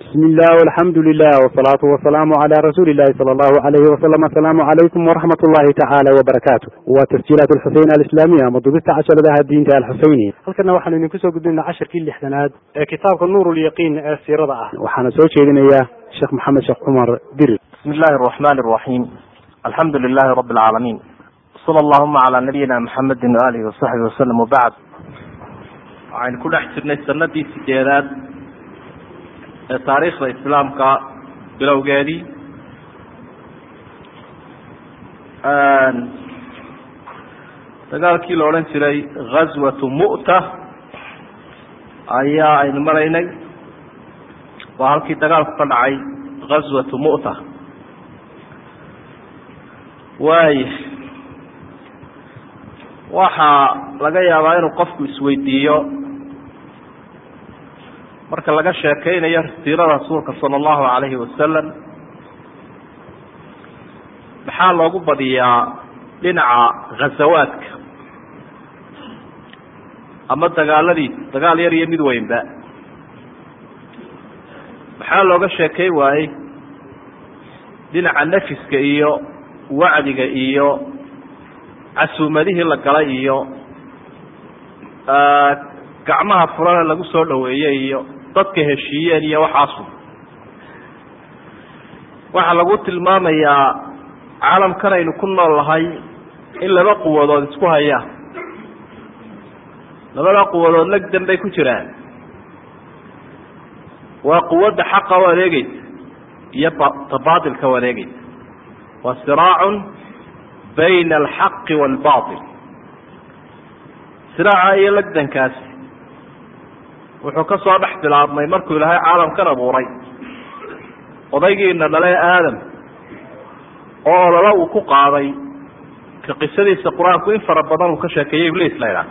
bismi illah alxamdu lilah wsalaatu wasalaamu cala rasuuli illahi sala allahu alayhi wasalam asalaamu calaykum waraxmat ullahi tacaala wabarakaatu waa tasjiilaat alxuseyn alislaamiya ama dubista casharadaha diinta alxuseyni halkana waxaanu idinku soo gudbinaa casharkii lixdanaad ee kitaabka nuur lyaqiin ee siirada ah. Waxaana soo jeedinayaa sheekh maxamed sheekh cumar dirir bismi illahi araxmani araxiim alxamdu lilahi rabi alcaalamiin sala allahuma calaa nabiyina maxamedi waalihi wasaxbi wasalam wabacd waxaynu ku dhex jirnay sanadii sideedaad ee taariikhda islaamka bilowgeedii. Dagaalkii la odhan jiray ghaswatu mu'ta ayaa aynu maraynay. Waa halkii dagaalku ka dhacay ghaswatu mu'ta. Waaya waxaa laga yaabaa inuu qofku isweydiiyo marka laga sheekeynayo siirada rasuulka sala allahu calayhi wasalam maxaa loogu badiyaa dhinaca ghasawaadka ama dagaaladiisa dagaal yar iyo mid weynba? Maxaa looga sheekey waayey dhinaca nafiska iyo wacdiga iyo casuumadihii la galay iyo gacmaha furana lagu soo dhaweeyey iyo dadka heshiiyeen iyo waxaasu. Waxaa lagu tilmaamayaa caalamkan aynu ku nool nahay in laba quwadood isku hayaan. Labada quwadood legdan bay ku jiraan. Waa quwadda xaqa u adeegeysa iyo ta baatilka u waa siraacun bayna alxaqi waalbatil siraaca iyo legdankaasi wuxuu ka soo dhex bilaabmay markuu ilaahay caalamkan abuuray odaygiina dhale aadam oo olala uu ku qaaday ka qisadiisa qur'aanku in fara badan uu ka sheekeeyey ibliis la ydhaah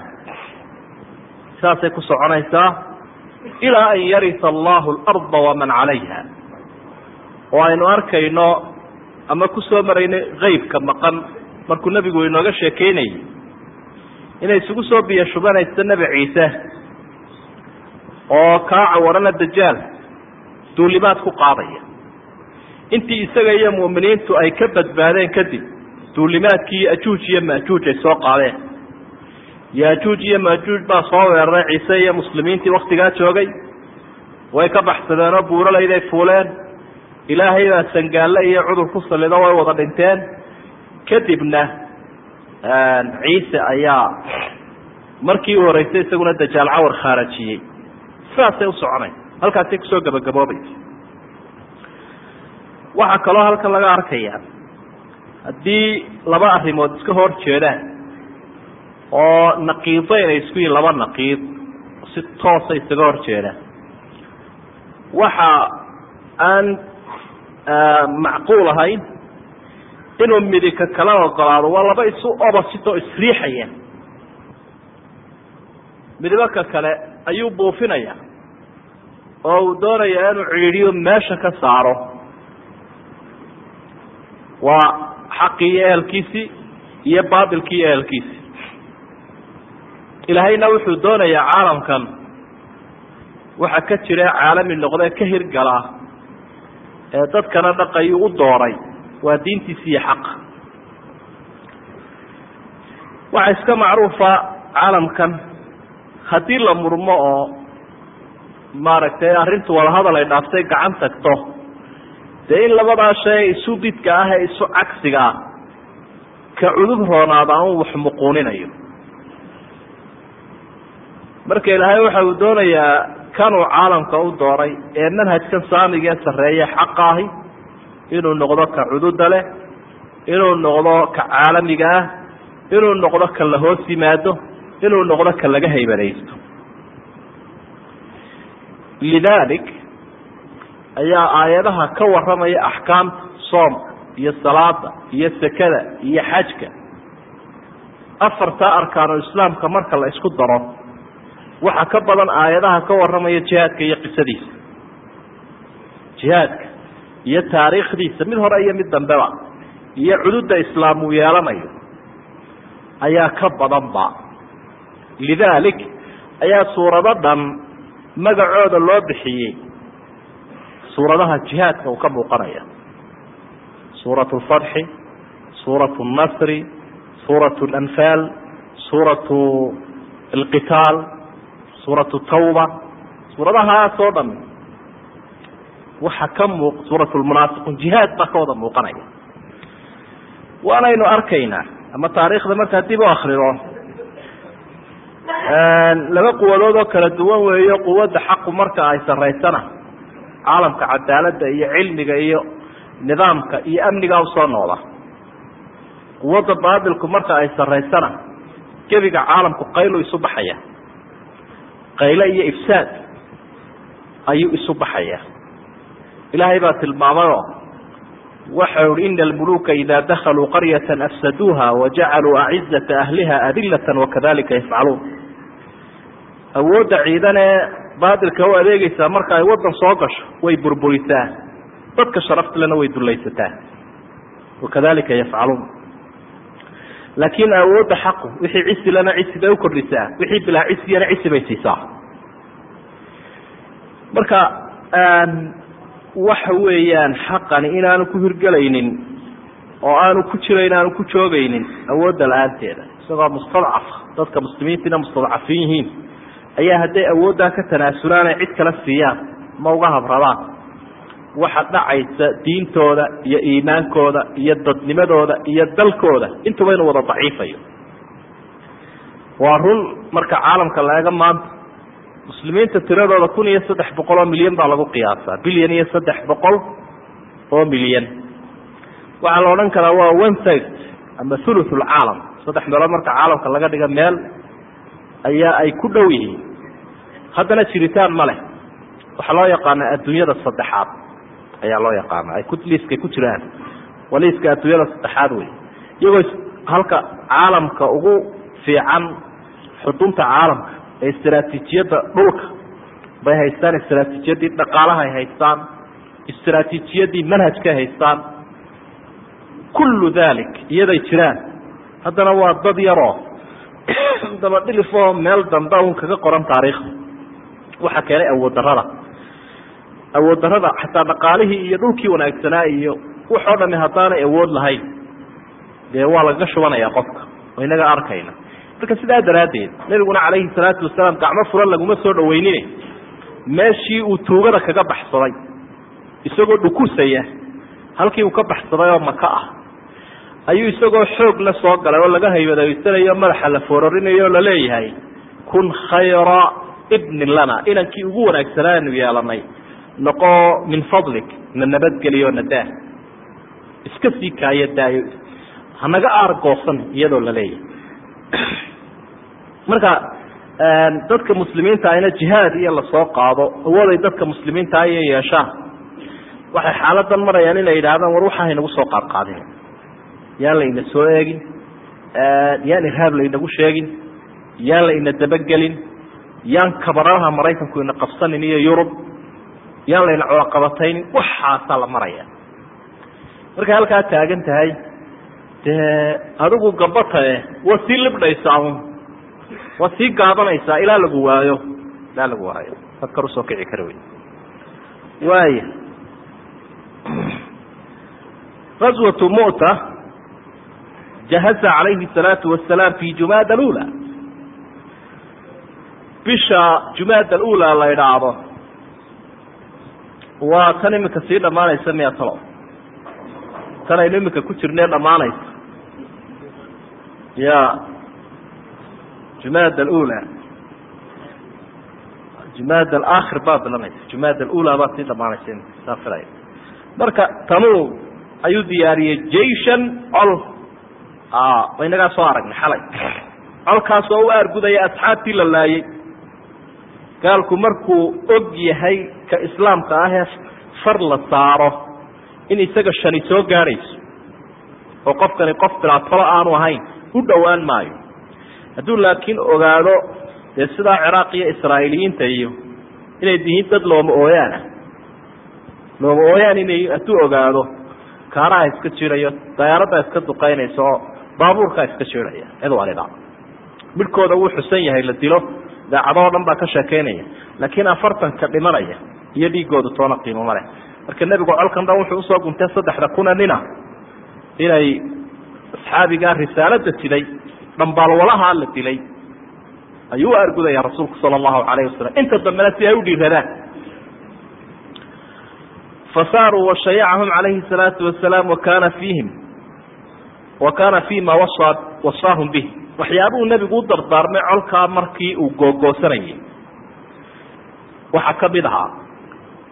saasay ku soconaysaa ilaa an yarisa allahu alarda waman calayha. Oo aynu arkayno ama ku soo maraynay keybka maqan markuu nebigu inooga sheekeynayay inay isugu soo biyo shubanayso nebi ciise oo kaaca warana dajaal duulimaad ku qaadaya. Intii isaga iyo mu'miniintu ay ka badbaadeen kadib duulimaadkii ajuuj iyo maajuuj ay soo qaadeen. Yaajuuj iyo maajuuj baa soo weeraray ciise iyo muslimiintii waktigaa joogay. Way ka baxsadeen oo buuralayday fuuleen. Ilaahay baa sangaalle iyo cudur ku salido way wada dhinteen. Kadibna ciise ayaa markii u horeysay isaguna dajaal cawar khaarajiyey sidaasay u soconay. Halkaasay ku soo gabagaboobaysa waxaa kaloo halkan laga arkaya haddii laba arrimood iska hor jeedaan oo naqiidayn ay isku yihiin laba naqiid si toosa isaga hor jeedaan. Waxa aan macquul ahayn inuu midika kala ogolaado waa laba isu opposite oo isriixaya midibaka kale ayuu buufinaya oo uu doonaya inuu ciidhiyo meesha ka saaro. Waa xaqii iyo ehelkiisii iyo baatilkii iyo ehelkiisii ilaahayna wuxuu doonayaa caalamkan waxa ka jira caalami noqdee ka hirgala ee dadkana dhaqayuu u dooray. Waa diintiisi iyo xaqa waxaa iska macruufa caalamkan haddii la murmo oo maaragtay arrintu wadahadal ay dhaaftay gacan tagto. Dee in labadaa shay isu didka ah ee isu cagsiga ah ka cudub roonaada un wax muquuninayo. Marka ilaahay waxa uu doonayaa kanuu caalamka u dooray ee manhajkan saamigee sarreeye xaqa ahi inuu noqdo ka cududa leh inuu noqdo ka caalamiga ah inuu noqdo ka la hoos yimaado inuu noqdo ka laga haybanaysto lidaalik ayaa aayadaha ka warramaya axkaamta soomka iyo salaada iyo sekada iyo xajka. Afartaa arkaanu islaamka marka la isku daro waxaa ka badan aayadaha ka warramaya jihaadka iyo qisadiisa. Jihaadka iyo taariikhdiisa mid hore iyo mid dambeba iyo cududa islaam uu yeelanayo ayaa ka badanba. Lidaalik ayaa suurado dhan magacooda loo bixiyey suuradaha jihaadka uu ka muuqanaya. Suurat lfatxi suurat lnasri suurat lanfaal suuratu alqitaal suuratu tawba. Suuradahaas oo dhan waxa ka muuq suurat lmunaafiquun jihaad baa ka wada muuqanaya. Waanaynu arkaynaa ama taariikhda markaa dib u laba quwadood oo kala duwan weeyo quwadda xaqu marka ay saraysana caalamka cadaaladda iyo cilmiga iyo nidaamka iyo amniga u soo noqda quwadda baatilku marka ay saraysana gebiga caalamku qaylu isu baxaya qayle iyo ifsaad ayuu isu baxaya. Ilaahay baa tilmaamayoo waxau hi ina almuluka ida dakaluu qaryata afsaduuha wajacaluu acizata ahliha adilata wakadalika yafcaluun awoodda ciidan ee baatilka u adeegeysaa marka ay wadan soo gasho way burburisaa dadka sharaftalena way dulaysataa wakadalika yafcaluun. Laakiin awoodda xaqu wixii cisilana cisi bay ukordhisaa wixii bilaa cisiyana cisi bay siisaa. Marka waxa weeyaan xaqani inaanu ku hirgelaynin oo aanu ku jirayn aanu ku joogaynin awoodda la'aanteeda isagoo mustadcaf. Dadka muslimiintiina mustadcafiin yihiin ayaa hadday awooddaa ka tanaasulaan ay cid kala siiyaan ma uga habradaan waxa dhacaysa diintooda iyo iimaankooda iyo dadnimadooda iyo dalkooda. Intuba inuu wada daciifayo. Waa run marka caalamka la eego maanta muslimiinta tiradooda kun iyo saddex boqol oo milyan baa lagu qiyaasaa. Bilyan iyo saddex boqol oo milyan. Waxaa la odhan karaa waa one third ama thuluth lcaalam saddex meelood marka caalamka laga dhiga meel ayaa ay ku dhow yihiin. Haddana jiritaan ma leh. Waxaa loo yaqaana adduunyada saddexaad. Ayaa loo yaqaana ay liiskay ku jiraan. Waa liiska adduunyada saddexaad wey iyagoo halka caalamka ugu fiican xudunta caalamka ee istraatiijiyadda dhulka bay haystaan istraatiijiyaddii dhaqaalahay haystaan istraatiijiyaddii manhajkay haystaan. Kullu dalik iyaday jiraan. Haddana waa dad yaroo daba dhilifoo meel dambe un kaga qoran taariikhda waxaa keenay awood darada awood darada xataa dhaqaalihii iyo dhulkii wanaagsanaa iyo waxoo dhami haddaanay awood lahayn. Dee waa lagaga shubanaya qofka oo inaga arkayna. Marka sidaa daraaddeed nabiguna calayhi salaatu wasalaam gacmo furan laguma soo dhaweynine meeshii uu tuugada kaga baxsaday isagoo dhukusaya halkii uu ka baxsaday oo maka ah ayuu isagoo xoog la soo galay oo laga haybadaysanayo madaxa la foorarinayo o la leeyahay kun khayra ibnin lana inankii ugu wanaagsanaanu yeelanay noqo min fadlik na nabadgeliyo na daa iska sii kaayo daayo hanaga aargoosan iyadoo la leeyahay. Marka dadka muslimiinta ayna jihaad iyo la soo qaado awooday dadka muslimiinta iyo yeeshaan. Waxay xaaladan marayaan inay yidhaahdaan war waxaa haynagu soo qaadqaadin yaan la ina soo eegin. Yaan irhaab la sheegin. Yaan la ina dabagelin. Yaan kabaraha maraykanku ina qabsanin iyo yurub. Yaan la colaqabataynin waxaasaa la maraya markay halkaa taagan tahay dee adigu gabatae waa sii libdhaysaa un waa sii gaabanaysaa ilaa lagu waayo. Ilaa lagu waayo. Sad u soo kici kara wey waaya aswatu muta jahaza calayhi salaau wasalaam fi jumaada alula bisha jumaada alula la idhaahdo waa tan iminka sii dhammaanaysa miya talo tan aynu iminka ku jirnee dhammaanaysa ya jumaada alula jumaada alaakhir baa bilanaysa jumaada alula baa sii dhammaanaysa iminka saa filaya marka tanuu ayuu diyaariyey jaishan col inagaa soo aragnay xalay colkaas oo u aargudaya asxaabtii la laayay gaalku markuu og yahay ka islaamka ahee far la saaro in isaga shani soo gaadhayso oo qofkani qof bilaatalo aanu ahayn u dhowaan maayo hadduu laakiin ogaado dee sidaa ciraaq iyo israa'iiliyiinta iyo inay dihiin dad looma ooyaana looma ooyaan inay hadduu ogaado kaaraha iska jirayo dayaaradda iska duqaynaysa oo baabuurkaa iska jiraya cid walida midhkooda wuu xusan yahay la dilo daacadoo dhan baa ka sheekeynaya laakiin afartanka dhimanaya iyo dhiigoodu toona qiimo ma leh. Marka nebigu colkan dhan wuxuu u soo guntay saddexda kuna nina inay asxaabigaa risaalada siday dhambaalwalahaa la dilay. Ayuu u rasuulku sala allahu alayhi wasalam inta dambena si ay u fasaaruu washayacahum calayhi salaatu wasalaam wakana fiihim wa kaana fi ma wasaa wasaahum bih. Waxyaabahuu nebigu u dardaarmay colkaa markii uu googoosanayay. Waxaa ka mid ahaa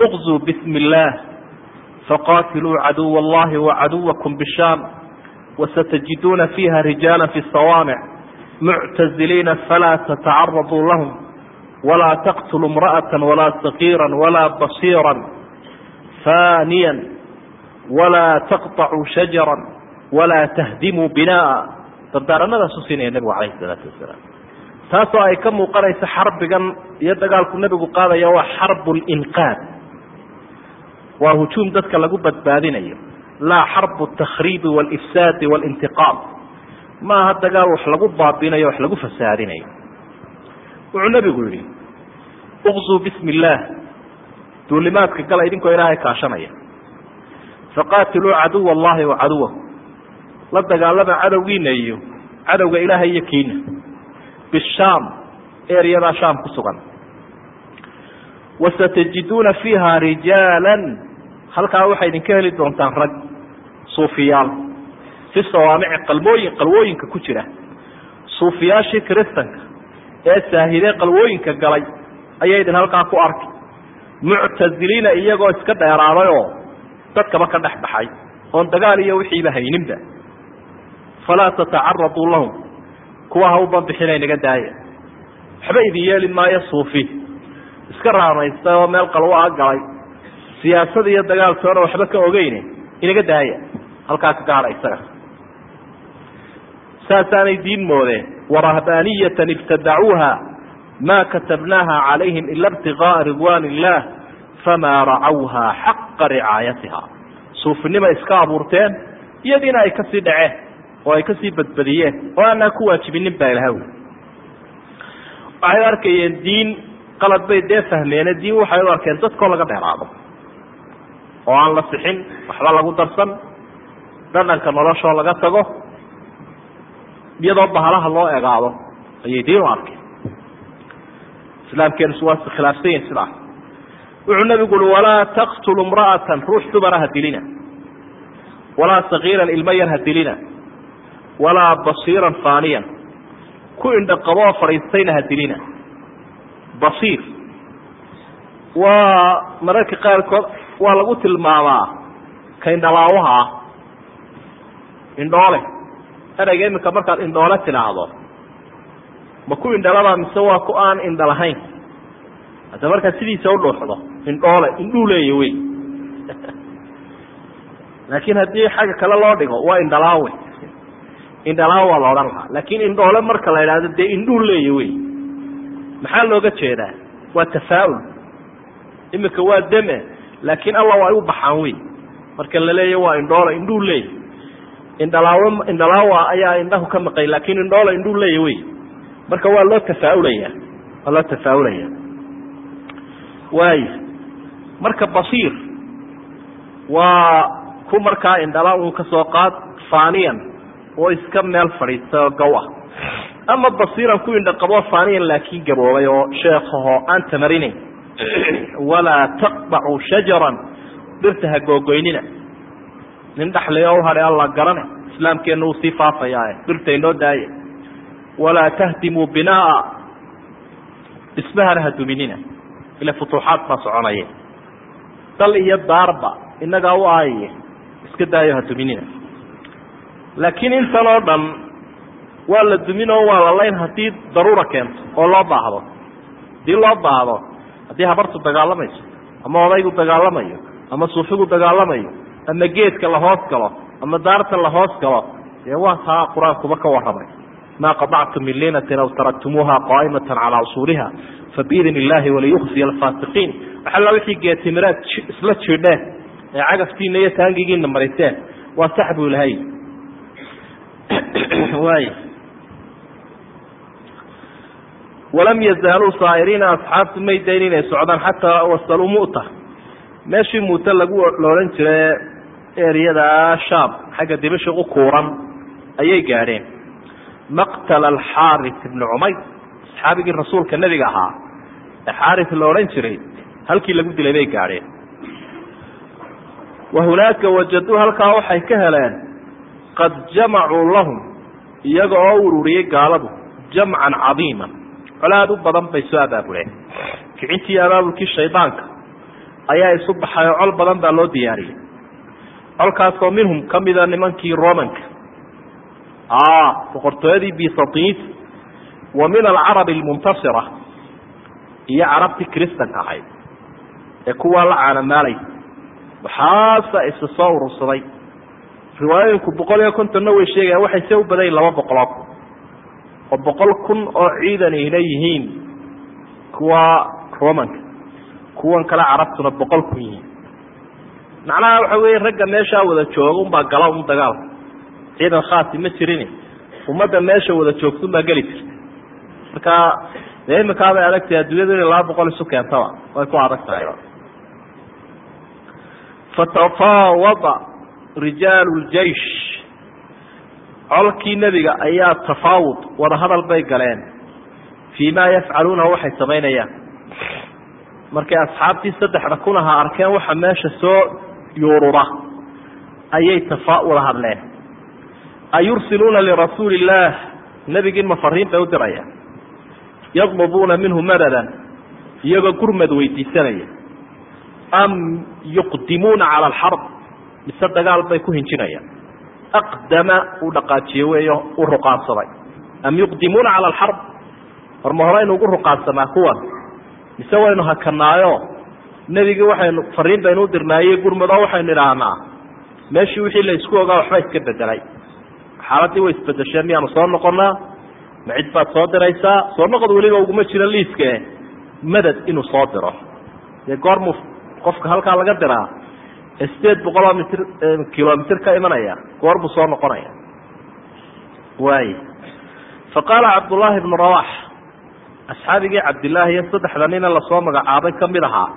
uqzuu bismi illaah faqaatiluu caduwa allahi wacaduwakum bishaam wasatajiduuna fiiha rijaala fi sawaamic muctaziliina falaa tatacaraduu lahum walaa taqtuluu imra'ata walaa sagiira walaa basiira faaniya walaa taqطacuu shajara ولا تهدموا بناء dardaaranadaasu siinaya nebigu calayhi salaatu wasalaam taasoo ay ka muuqanaysa xarbigan iyo dagaalku nebigu qaadaya waa xarbu linqaad waa hujuum dadka lagu badbaadinayo laa xarbu takhriibi walifsaadi walintiqaam ma aha dagaal wax lagu baabinayo wax lagu fasaadinayo wuxuu nebigu yihi uqzuu bismi illaah duulimaadka gala idinkoo ilaahay kaashanaya faqaatiluu caduwa allahi wa caduwahu la dagaalama cadowgiina iyo cadowga ilaahay iyo kiina. Bishaam eryadaa shaam ku sugan. Wasatajiduuna fiiha rijaalan halkaa waxay idinka heli doontaan rag suufiyaal. Fi sawaamici qalmooyin qalwooyinka ku jira. Suufiyaashii kiristanka ee saahidee qalwooyinka galay ayay idin halkaa ku arki. Muctaziliina iyagoo iska dheeraaday oo dadkaba ka dhex baxay oon dagaal iyo wixiiba hayninba falaa tatacaraduu lahum kuwa ha u banbixina inaga daaya waxba idin yeeli maayo suufi iska raamaysta oo meel qalwo a galay siyaasada iyo dagaalkoona waxba ka ogeyne inaga daaya halkaa ka gaadha isaga saasaanay diin moodeen warahbaaniyatan ibtadacuuha ma katabnaaha calayhim ila ibtigaaa ridwan illah famaa racawha xaqa ricaayatiha suufinima iska abuurteen iyadiina ay ka sii dhaceen oo ay ka sii badbadiyeen oo aanaan ku waajibinin baa ilaha wy waxay u arkayeen diin qalad bay dee fahmeene diin waxay u arkeen dadkoo laga dheeraado oo aan la sixin waxba lagu darsan dhadhanka noloshoo laga tago iyadoo bahalaha loo egaado ayay diin u arkeen. Islaamkeenusu waa khilaafsan yahin sidaas wuxuu nabigu ui walaa taqtulu imra'atan ruux dumara ha dilina. Walaa sagiiran ilmo yar ha dilina walaa basiiran faaniyan. Ku indha qaboo fadhiistayna ha dilina basiir. Waa mararka qaarkood waa lagu tilmaamaa ka indhalaawaha ah indhoole. Ereyga iminka markaad indhoole tidhaahdo ma ku indhalabaa mise waa ku aan indha lahayn hadda markaad sidiisa udhuuxdo indhoole indhuu leeya wey laakiin haddii xagga kale loo dhigo waa indhalaawe indhalaawe waa la odhan lahaa. Laakiin indhoole marka la idhahdo dee indhuu leeya wey. Maxaa looga jeedaa? Waa tafaa'ul. Iminka waa deme laakiin alla waa ay u baxaan wey. Marka la leeya waa indhoole indhuu leeya indhalaawe indhalaawa ayaa indhahu ka maqay laakiin indhoole indhuu leeya wey. Marka waa loo tafaaulaya waa loo tafaaulaya waay marka basiir waa ku markaa indhala un ka soo qaad faaniyan oo iska meel fadhiista oo gaw ah. Ama basiiran ku indha qabo faaniyan laakiin gaboobay oo sheekhaho aan tamarinayn walaa taqbacu shajaran dhirta ha googoynina nin dhaxlay oo u alla garane islaamkeenna uu sii faafayaae dhirta inoo daaya walaa tahdimuu binaa dhismahana ha duminina. Ila futuuxaad baa soconaya dal iyo daarba innagaa u aayaye iska daayo ha duminina laakiin intan oo dhan waa la dumin oo waa la layn haddii daruura keento oo loo baahdo. Haddii loo baahdo haddii habartu dagaalamayso ama odaygu dagaalamayo ama suufigu dagaalamayo ama geedka la hoos galo ama daarta la hoos galo dee waa taa qur'aankuba ka warramay. Ma qaطactum min linatin aw taraktumuuha qaa'imata calaa usuuliha fabiidn illahi waliyuksiya alfaasiqiin waxalla wixii geetimiraad isla jiidheen ee cagaftiina iyo taangigiina mariseen waa sax buu ilahay waay walam yazaaluu saa'iriina asxaabtu may dayn inay socdaan xataa wasaluu mu'ta. Meeshii muute lagu la odhan jire ereyada shaam xagga dimashik u kuuran ayay gaadheen. Maqtala alxaaris ibni cumayr asxaabigii rasuulka nebiga ahaa ee xaaris la odhan jiray halkii lagu dilay bay gaadheen. Wa hunaaka wajaduu halkaa waxay ka heleen qad jamacuu lahum iyaga oo ururiyey gaaladu jamcan cadiima. Colaad u badan bay soo abaabuleen kicintii abaabulkii shaydaanka ayaa isu baxay oo col badan baa loo diyaariyey colkaasoo minhum ka mida nimankii romanka boqortooyadii bisatis wa min alcarabi almuntasira iyo carabtii kristanka ahayd ee kuwaa la caanamaalay waxaasa isa soo urursaday riwaayooyinku boqol iyo kontonna way sheegayaan waxay se u badayin laba boqoloo kun. Oo boqol kun oo ciidan ayna yihiin kuwa romanka kuwan kale carabtuna boqol kun yihiin. Macnaha waxa weeye ragga meeshaa wada jooga unbaa gala un dagaalka ciidan khaasi ma jirin ummadda meesha wada joogtun baa geli jirta. Marka dee imikaabay adagtahay adduunyadu inay laba boqol isu keentaba way ku adag tahay fatafaawada rijaalu ljeish colkii nebiga ayaa tafaawud wadahadal bay galeen. Fii ma yafcaluuna waxay samaynayaan. Markay asxaabtii saddexda kun ahaa arkeen waxa meesha soo yuurura ayay tafa wada hadleen. Ayursiluuna lirasuuli illaah nebigii mafariin bay u dirayaan. Yadlubuuna minhu madadan iyagoo gurmad weydiisanaya am yuqdimuuna cala alxarb mise dagaal bay ku hinjinayaan. Aqdama uu dhaqaajiye weeyo u ruqaansaday. Am yuqdimuuna cala alxarb war ma horeynu ugu ruqaansanaa kuwan? Mise waynu hakanaayo? Nebigii waxaynu fariin baynu u gurmado waxaynu idhaahnaa. Meeshii wixii la isku ogaa waxba iska bedelay xaaladii way isbedesheen miyaanu soo noqonaa ma cid baad soo diraysaa? Soo noqod weliba uguma jiro liiske madad inuu soo diro. Dee goormuu qofka halkaa laga diraa sideed boqoloo mitr kilomitr ka imanaya goorbuu soo noqonaya. Waay. Fa qaala cabdullaahi ibnu rawax asxaabigii cabdillaahi iyo saddexda nina la soo magacaabay ka mid ahaa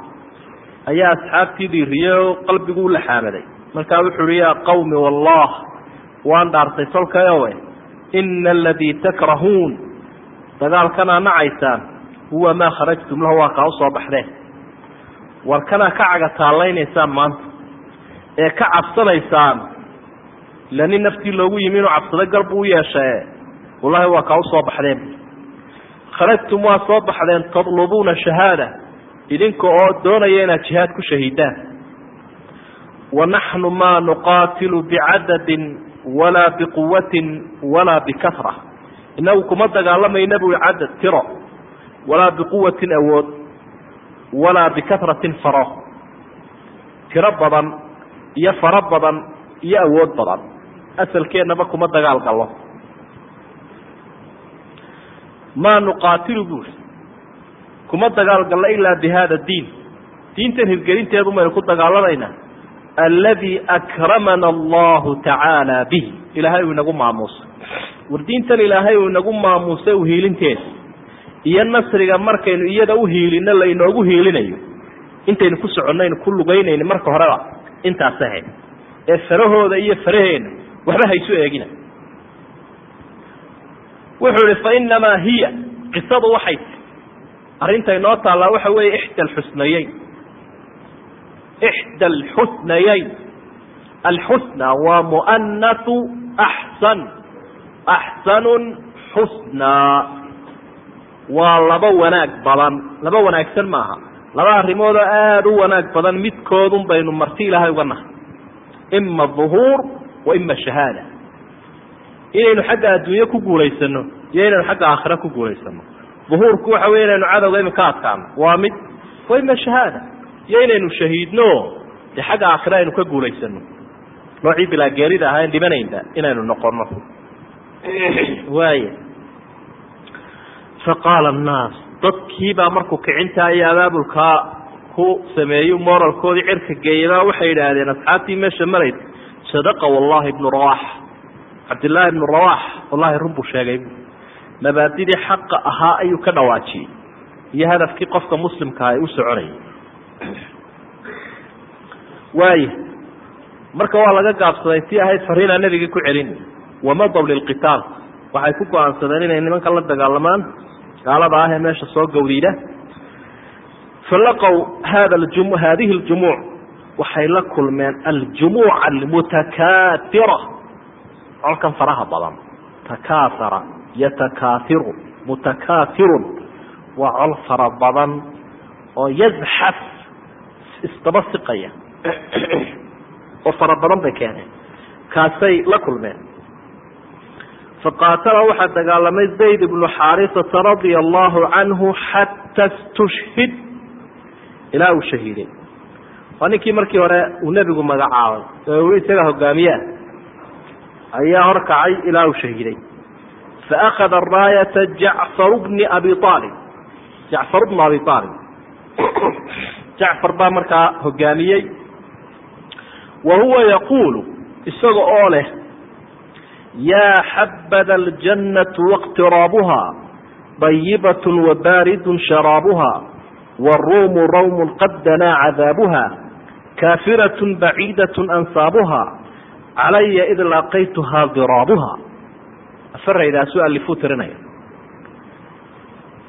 ayaa asxaabtii dhiiriyey oo qalbigu u laxaamaday markaa wuxu uhi yaa qawmi wallah waan dhaartay tolkayowe ina aladii takrahuun. Dagaalkanaa nacaysaan huwa maa kharajtum lahu waa kaa u soo baxdeen. War kanaa ka caga taallaynaysaan maanta ee ka cabsanaysaan ila nin naftii loogu yimi inuu cabsado gal buu u yeeshae wallahi waa kaa u soo baxdeen. Kharajtum waa soo baxdeen tadlubuuna shahaada. Idinka oo doonaya inaad jihaad ku shahiidaan. Wa naxnu maa nuqaatilu bicadadin walaa biquwatin walaa bikara inagu kuma dagaalamayna bui cadad tiro. Walaa biquwatin awood. Walaa bikaratin faro. Tiro badan iyo faro badan iyo awood badan. Asalkeennaba kuma dagaal gallo. Maa nuqaatilu buuri kuma dagaal gallo ilaa bi hada diin. Diintan hirgelinteedu maynu ku dagaalamaynaa alladii akramana allahu tacaala bih ilaahay uu inagu maamuusay. War diintan ilaahay uu inagu maamuusay uhiilinteeda iyo nasriga markaynu iyada uhiilino la inoogu hiilinayo. Intaynu ku soconnaynu ku lugaynayni marka horeba intaas ahayd ee farahooda iyo faraheenna waxba haysu eegina. Wuxuu ihi fainamaa hiya qisadu waxay arrinta inoo taallaa waxa weeye ixda alxusnayeyn ixda alxusnayeyn alxusna waa mu'anathu axsan. Axsanun xusnaa. Waa laba wanaag badan. Laba wanaagsan maaha laba arrimood oo aada u wanaag badan midkoodun baynu marti ilaahay uga nahay. Ima duhuur wa ima shahaada. Inaynu xagga adduunye ku guulaysano iyo inaynu xagga aakhira ku guulaysano duhuurku waxa wey inaynu cadowga iminka adkaano waa mid wa ima shahaada. Iyo inaynu shahiidno dee xagga aakhira aynu ka guulaysano noocii bilaageerida ahaa en dhimanaynba inaynu noqono waaya faqaala annaas dadkiibaa markuu kicintaa iyo abaabulkaa ku sameeyu moralkoodii cirka geeyaba waxay yidhaahdeen asxaabtii meesha marayd sadaqa wallahi ibnu rawax cabdillaahi ibnu rawax wallahi run buu sheegay. Mabaadidii xaqa ahaa ayuu ka dhawaajiyey iyo hadafkii qofka muslimka ay u soconayay. Waaya marka waa laga gaabsaday tii ahayd fariinaa nebigii ku celin. Wamadaw lilqitaal waxay ku go'aansadeen inay nimanka la dagaalamaan gaalada ah ee meesha soo gawdiida falaqow hada haadihi اljumuuc waxay la kulmeen aljumuuca almutakaatira colkan faraha badan. Takaasara yatakaahiru mutakaahirun waa col fara badan oo yazxaf isdaba siqaya. Oo fara badan bay keeneen. Kaasay la kulmeen faqaatala waxaa dagaalamay zayd bnu xaarisata radia allahu canhu xata stushhid ilaa uu shahiiday waa ninkii markii hore uu nebigu magacaabay ee isaga hogaamiyaa ayaa horkacay ilaa uu shahiiday faakada raayata jacfaru bni abi aalib jacfar bnu abi aalib jacfar baa markaa hogaamiyey wa huwa yaquulu isaga oo leh yaa xabada aljannatu waqtiraabuha dayibat wabaaridun sharaabuha waruumu rawmun qad danaa cadaabuha kaafiratun baciidatun ansaabuha calaya id laaqaytuhaa diraabuha afaraydaasuu allifuu tirinaya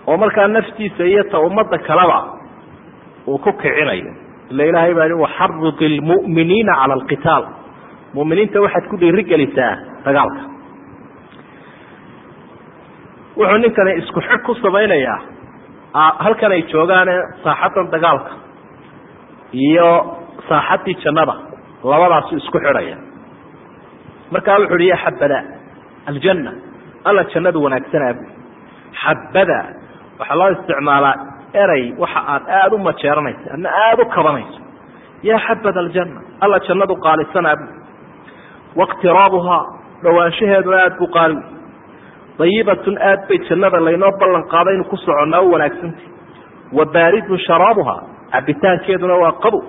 oo markaa naftiisa iyo ta ummadda kaleba uu ku kicinayo ila ilaahay baa waxaridi lmu'miniina cala alqitaal mu'miniinta waxaad ku dhiirigelisaa dagaalka. Wuxuu ninkani isku xig ku samaynayaa halkan ay joogaane saaxaddan dagaalka iyo saaxaddii jannada labadaasu isku xidhaya. Markaa wuxu uhi ya xabada aljanna alla jannadu wanaagsanaa bu xabada waxaa loo isticmaalaa erey waxa aad aada u majeeranayso ama aada u kabanayso. Yaa xabada aljanna alla jannadu qaalisanaa bu waqtiraabuhaa dhowaanshaheeduna aada buu qaali. Dayibatun aad bay jannada laynoo ballan qaaday inu ku soconnaa u wanaagsantay wa baaridun sharaabuhaa cabitaankeeduna waa qabow.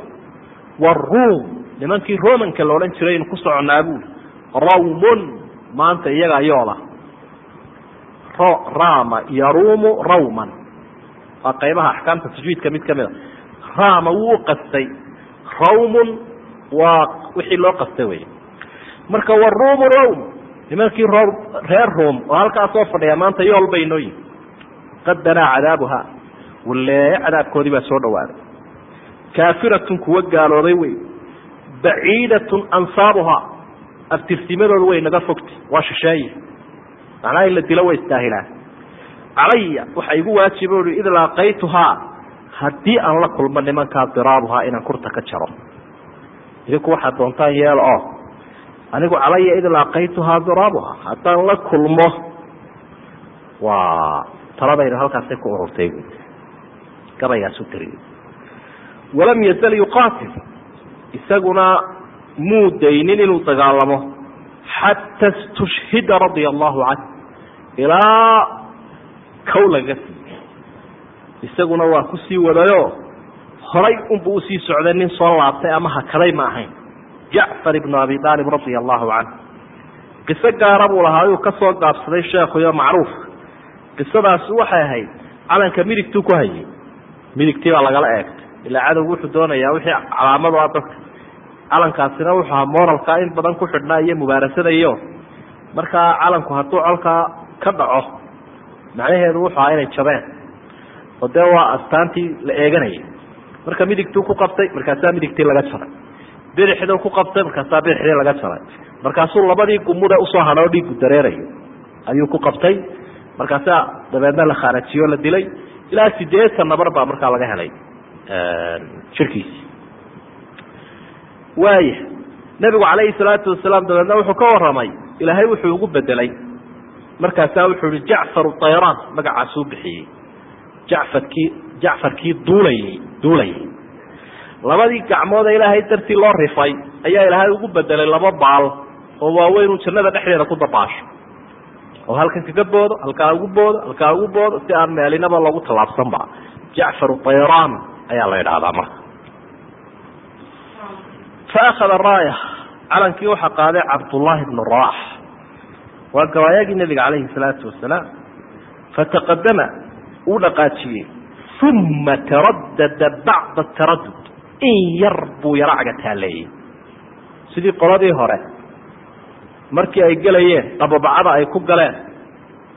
Waruum nimankii romanka la odhan jiray inu ku soconnaa buuli rawmun maanta iyagaa yoola. Rama yaruumu rawman. Waa qaybaha axkaamta tajwiidka mid ka mid a. Rama wuu qastay. Rawmun waa wixii loo qastay wey marka waruumu rawm nimankii reer room oo halkaa soo fadhiya maanta yool bay inoo yihi qad danaa cadaabuha waleeye cadaabkoodii baa soo dhawaaday. Kaafiratun kuwa gaalooday wey. Baciidatun ansaabuhaa aftirsimadooda way naga fogtay waa shisheeye macnaha in la dilo way istaahilaan calaya waxa igu waajiba ui id laaqaytuhaa haddii aan la kulmo nimankaa diraabuhaa inaan kurta ka jaro. Idinku waxaad doontaan yeel oo anigu calaya id laaqaytuhaa diraabuhaa haddaan la kulmo waa taladaynu halkaasay ku ururtay gabaygaas u walam yazal yuqaatil isaguna muu daynin inuu dagaalamo xata stushhida radia allahu canh. Ilaa kow lagaga siiy isaguna waa ku sii wadayo horay unbu u sii socday nin soo laabtay ama hakaday ma ahayn jacfar ibnu abi aalib radia allahu canh qiso gaara buu lahaa ayuu ka soo gaabsaday sheekhuyo macruuf. Qisadaasi waxay ahayd calanka midigtuu ku hayay. Midigtii baa lagala eegtay. Ilaa cadowgu wuxuu doonayaa wixii calaamadu ah dadka. Calankaasina wuxuu ahaa moralka in badan ku xidhnaa iyo mubaarasada iyo markaa calanku hadduu colkaa ka dhaco macnaheedu wuxuu ahaa inay jabeen. Oo dee waa astaantii la eeganayay. Marka midigtuu ku qabtay markaasaa midigtii laga jaray bidixduu ku qabtay markaasaa bidixdii laga jaray. Markaasuu labadii gumude u soo hadhoo dhiigu dareerayo ayuu ku qabtay. Markaasaa dabeedna la khaarajiyo la dilay. Ilaa sideetan nabar baa markaa laga helay jirkiisi waaya nebigu calayhi salaatu wasalaam dabeedna wuxuu ka warramay. Ilaahay wuxuu ugu bedelay markaasaa wuxuu ihi jacfaru tayraan magacaasuu bixiyey. Jacfarkii jacfarkii duulayey duulayay labadii gacmood ee ilaahay dartii loo rifay ayaa ilaahay ugu bedelay laba baal oo waaweynuu jannada dhexdeeda ku dabaasho. Oo halkan kaga boodo halkaa ugu boodo halkaa ugu boodo si aan meelinaba lagu tallaabsanba jacfaru tayraan ayaa la idhaahdaa marka. Faakada raaya calankii waxaa qaaday cabdullaahi bnu rawax waa gabaayagii nebiga calayhi salaatu wasalaam. Fataqadama uu dhaqaajiyey uma taradada bacda taradud in yar buu yaracaga taaleeyey sidii qoladii hore markii ay gelayeen qabobacada ay ku galeen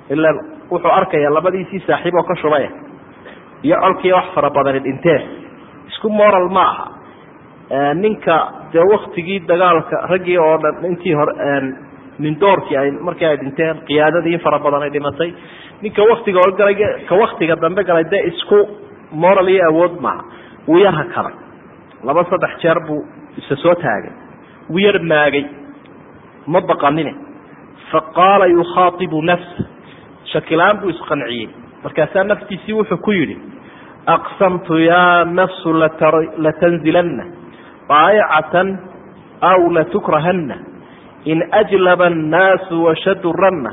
ila wuxuu arkayaa labadiisii saaxiib oo ka shubay iyo colkiiya wax fara badani dhinteen. Isku moral ma aha. Ninka dee waktigii dagaalka raggii oo dhan intii hore nindoorkii ay markii ay dhinteen qiyaadadii in fara badan ay dhimatay. Ninka waktiga horgalay ka waktiga dambe galay dee isku moral iyo awood maaha wuu yar hakaday laba saddex jeer buu isa soo taagay wuu yar maagay. Ma baqanine fa qaala yukhaaibu nafsa shakilaan buu isqanciyey. Markaasaa naftiisii wuxuu ku yidhi aqsamtu yaa nafsu latanzilanna baayicatan aw latukrahana in ajlaba annaasu washaduranna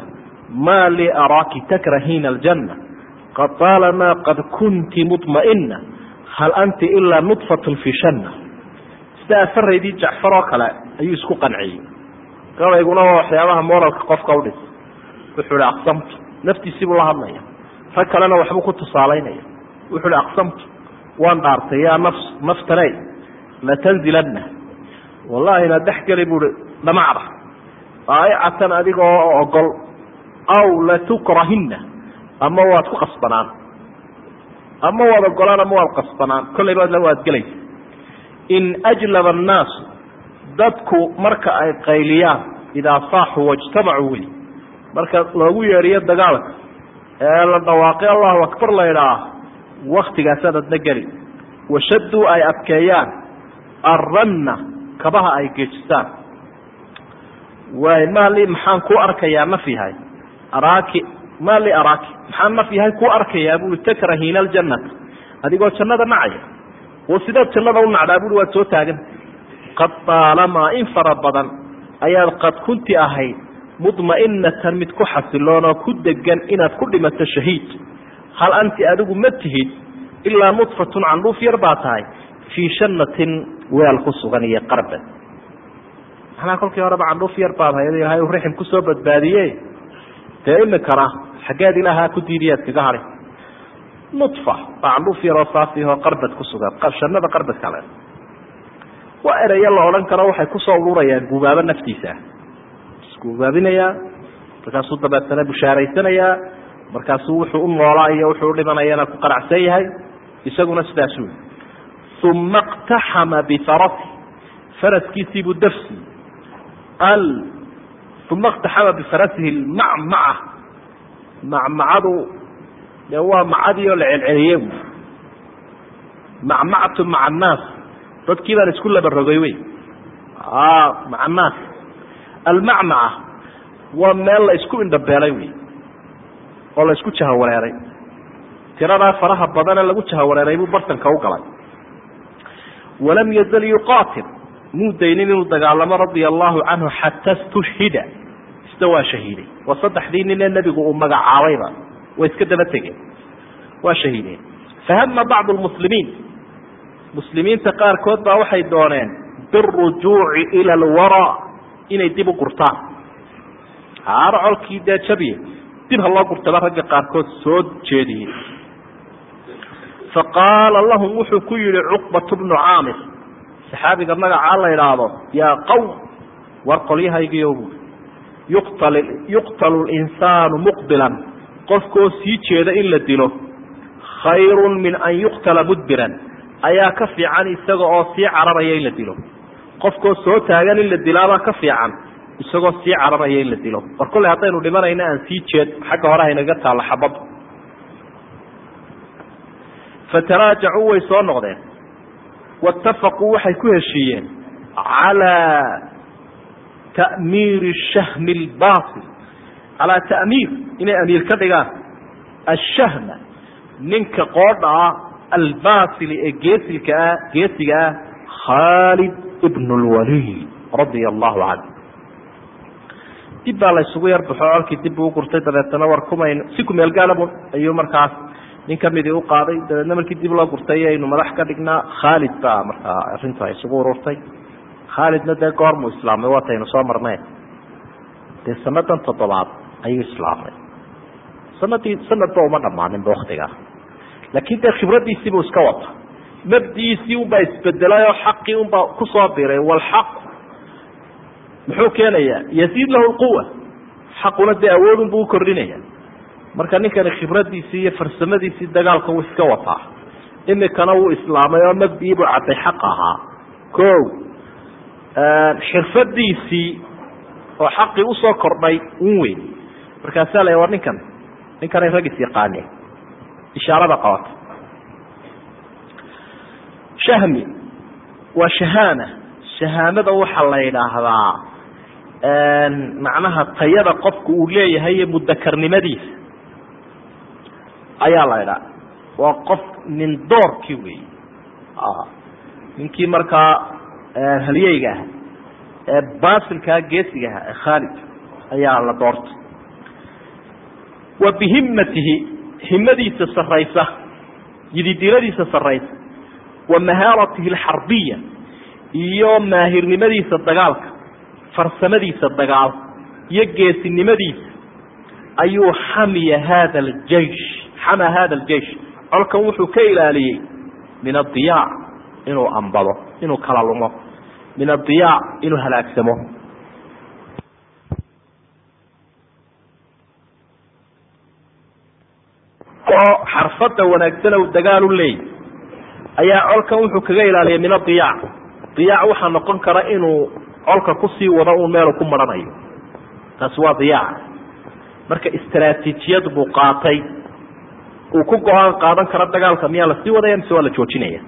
maa li araaki takrahiina aljanna. Qad taalamaa qad kunti mudma'ina hal anti ilaa nudfatun fii shanna. Sida afaraydii jacfar oo kale ayuu isku qanciyey. Gabayguna waa waxyaabaha moralka qofka udhis wuxuu ihi aqsamtu. Naftiisii buu la hadlaya rag kalena waxbuu ku tusaalaynaya wuxuu ihi aqsamtu. Waan dhaartay yaa nafs naftaney latanzilanna wallahi inaad dhex geli buui dhamacda. Baayicatan adigoo ogol aw latukrahina ama waad ku qasbanaan ama waad ogolaan ama waad qasbanaan. Kollayba waad gelaysa in ajlaba annaasu dadku marka ay qayliyaan idaa saaxuu wajtamacuu wey marka loogu yeedhiyo dagaalka ee la dhawaaqay allahu akbar la idhaah waktigaasaad adna geli washaduu ay adkeeyaan arranna kabaha ay geejistaan. Waay maali maxaan ku arkayaa naf araaki maali araaki. Maxaan naf yahay ku arkayaa bui takrahiina aljannata adigoo jannada nacaya. Oo sidaad jannada u nacdaa bui waad soo taaganta qad taalamaa in fara badan ayaad qad kunti ahayd mudma'inatan mid ku xasiloon oo ku degan inaad ku dhimato shahiid. Hal anti adigu ma tihid ilaa nudfatun candhuuf yar baa tahay fii shannatin weel ku sugan iyo qarbe. Manaa kolkii horeba candhuuf yar baad hay ilahay u rixim ku soo badbaadiye dee imikana xaggeed ilaahaa ku diidiyaad kaga hadhi nudfa candhuuf yaroo saafihoo qarbad ku sugan shannada qarbad kale. Waa ereyo la odhan karo waxay ku soo ururayaan gubaabo naftiisa. Isgubaabinayaa markaasuu dabeetana bushaaraysanayaa markaasuu wuxuu u noolaa iyo wuxuu udhimanayana ku qanacsan yahay isaguna sidaasuu uma اqtaxama bifarasi faraskiisiibuu dafsi uma اqtaxama bifarasihi macmaca macmacadu dee waa macadii oo la celceliye macmactu maca annaas dadkii baan isku labarogay wey maca annaas almacmaca waa meel la isku indhabeelay wey oo la isku jahawareeray tiradaa faraha badane lagu jahawareeray buu bartanka u galay walam yazal yuqaatil muu daynin inuu dagaalamo radia allahu canhu xata stushhida isna waa shahiiday waa saddexdii nin ee nebigu uu magacaabayba. Way iska daba tegeen. Waa shahiideen. Fahama bacdu lmuslimiin muslimiinta qaarkood baa waxay dooneen birujuuci ila alwara inay dib u gurtaan haaro colkii dee jabiye dib ha gurtaba ragga qaarkood soo jeediyey faqaala lahum wuxuu ku yihi cuqbatu bnu caamir saxaabiga magacaa la idhaahdo yaa qowm war qolyahaygiyo yuqtal yuqtalu linsaanu muqbilan qofkoo sii jeeda in la dilo khayrun min an yuqtala mudbiran ayaa ka fiican isaga oo sii cararaya in la dilo. Qofkoo soo taagan in la dilaabaa ka fiican isagoo sii cararaya in la dilo. War kolley haddaynu dhimanayna aan sii jeed xagga hore haynaga taalla xabadda fataraajacuu way soo noqdeen waitafaquu waxay ku heshiiyeen calaa ta'miiri shahmi albaasil calaa ta'miir inay amiir ka dhigaan ashahma ninka qoodha ah ee geesilka ah geesiga ah khaalid ibn lwaliid radia allahu canhu dib baa la isugu yar baxo dib buu gurtay dabeetana war kumaynu si kumeel gaalabu ayuu markaas nin kamidii u qaaday dabeedna markii dib loo gurtay aynu madax ka dhignaa khaalid baa markaa arrintu ay isugu ururtay. Khaalidna dee goormuu islaamay waataynu soo marnay. Dee sanadan toddobaad ayuu islaamay. Sanadii sanadba uma dhammaaninba waktigaa laakiin dee khibradiisiibuu iska wata mabdiisii unbaa isbedelay oo xaqii unbaa ku soo biray walxaq muxuu keenayaa? Yaziid lahu lquwa xaquna dee awoodunbuu u kordhinaya marka ninkani khibradiisii iyo farsamadiisii dagaalka wuu iska wataa imikana wuu islaamay oo mabdii buu cadday xaq ahaa. Ko xirfadiisii oo xaqii u soo kordhay un weyn. Markaasaa la war ninkan. Ninkanay rag is yaqaaneen. Ishaarada qabata shahmi. Waa shahaama shahaamada waxaa la yidhaahdaa macnaha tayada qofku uu leeyahay iyo mudakarnimadiisa ayaa la idhaa waa qof nin doorkii wey ninkii markaa halyeyga ah ee baasilkaa geesiga ah ee khaalid ayaa la doortay. Wa bihimatihi himadiisa saraysa yididiradiisa saraysa wa mahaaratihi alxarbiya iyo maahirnimadiisa dagaalka farsamadiisa dagaal iyo geesinimadiisa ayuu xamiya hada aljeish xama hada aljeish colkan wuxuu ka ilaaliyey min adiyaac inuu ambado inuu kala lumo. Min adiyaac inuu halaagsamo. Oo xarfada wanaagsan dagaal u leeyay ayaa colkan wuxuu kaga ilaaliyay min adiyaac diyaac waxaa noqon kara inuu colka ku sii wado un meelu ku maranayo. Taasi waa diyaaca marka istraatiijiyad buu qaatay uu ku go'aan qaadan karo dagaalka miyaa la sii wadaya mise waa la joojinaya?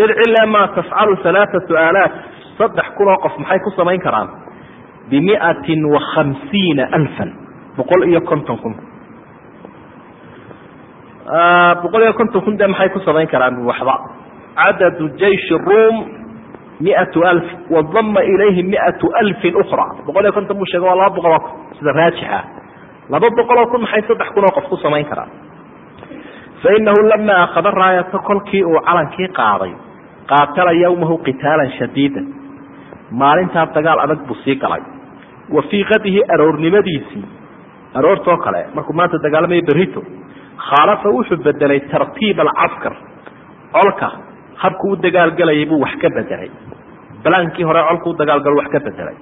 Idcilaa maa tafcalu alaaatu aalaaf saddex kun oo qof maxay ku samayn karaan? Bimiatin wa khamsiina alfan. Boqol iyo konton kun. Boqol iyo konton kun de maxay ku samayn karaan? Waxba. Cadadu jaysh ruum miatu alf wadama ilayhi miatu alfin ukra boqol iyo konton buu sheega waa laba boqol oo kun sida raajixa. Laba boqol oo kun maxay saddex kun oo qof ku samayn karaan fainahu lama akada raayata kolkii uu calankii qaaday qaatala yawmahu qitaalan shadiida maalintaa dagaal adag buu sii galay wa fii qadihi aroornimadiisii aroortoo kale markuu maanta dagaalamaya berito khaalafa wuxuu bedelay tartiib alcaskar colka habkuu u dagaalgelayay buu wax ka bedelay balaankii hore colkuu dagaalgalo wax ka bedelay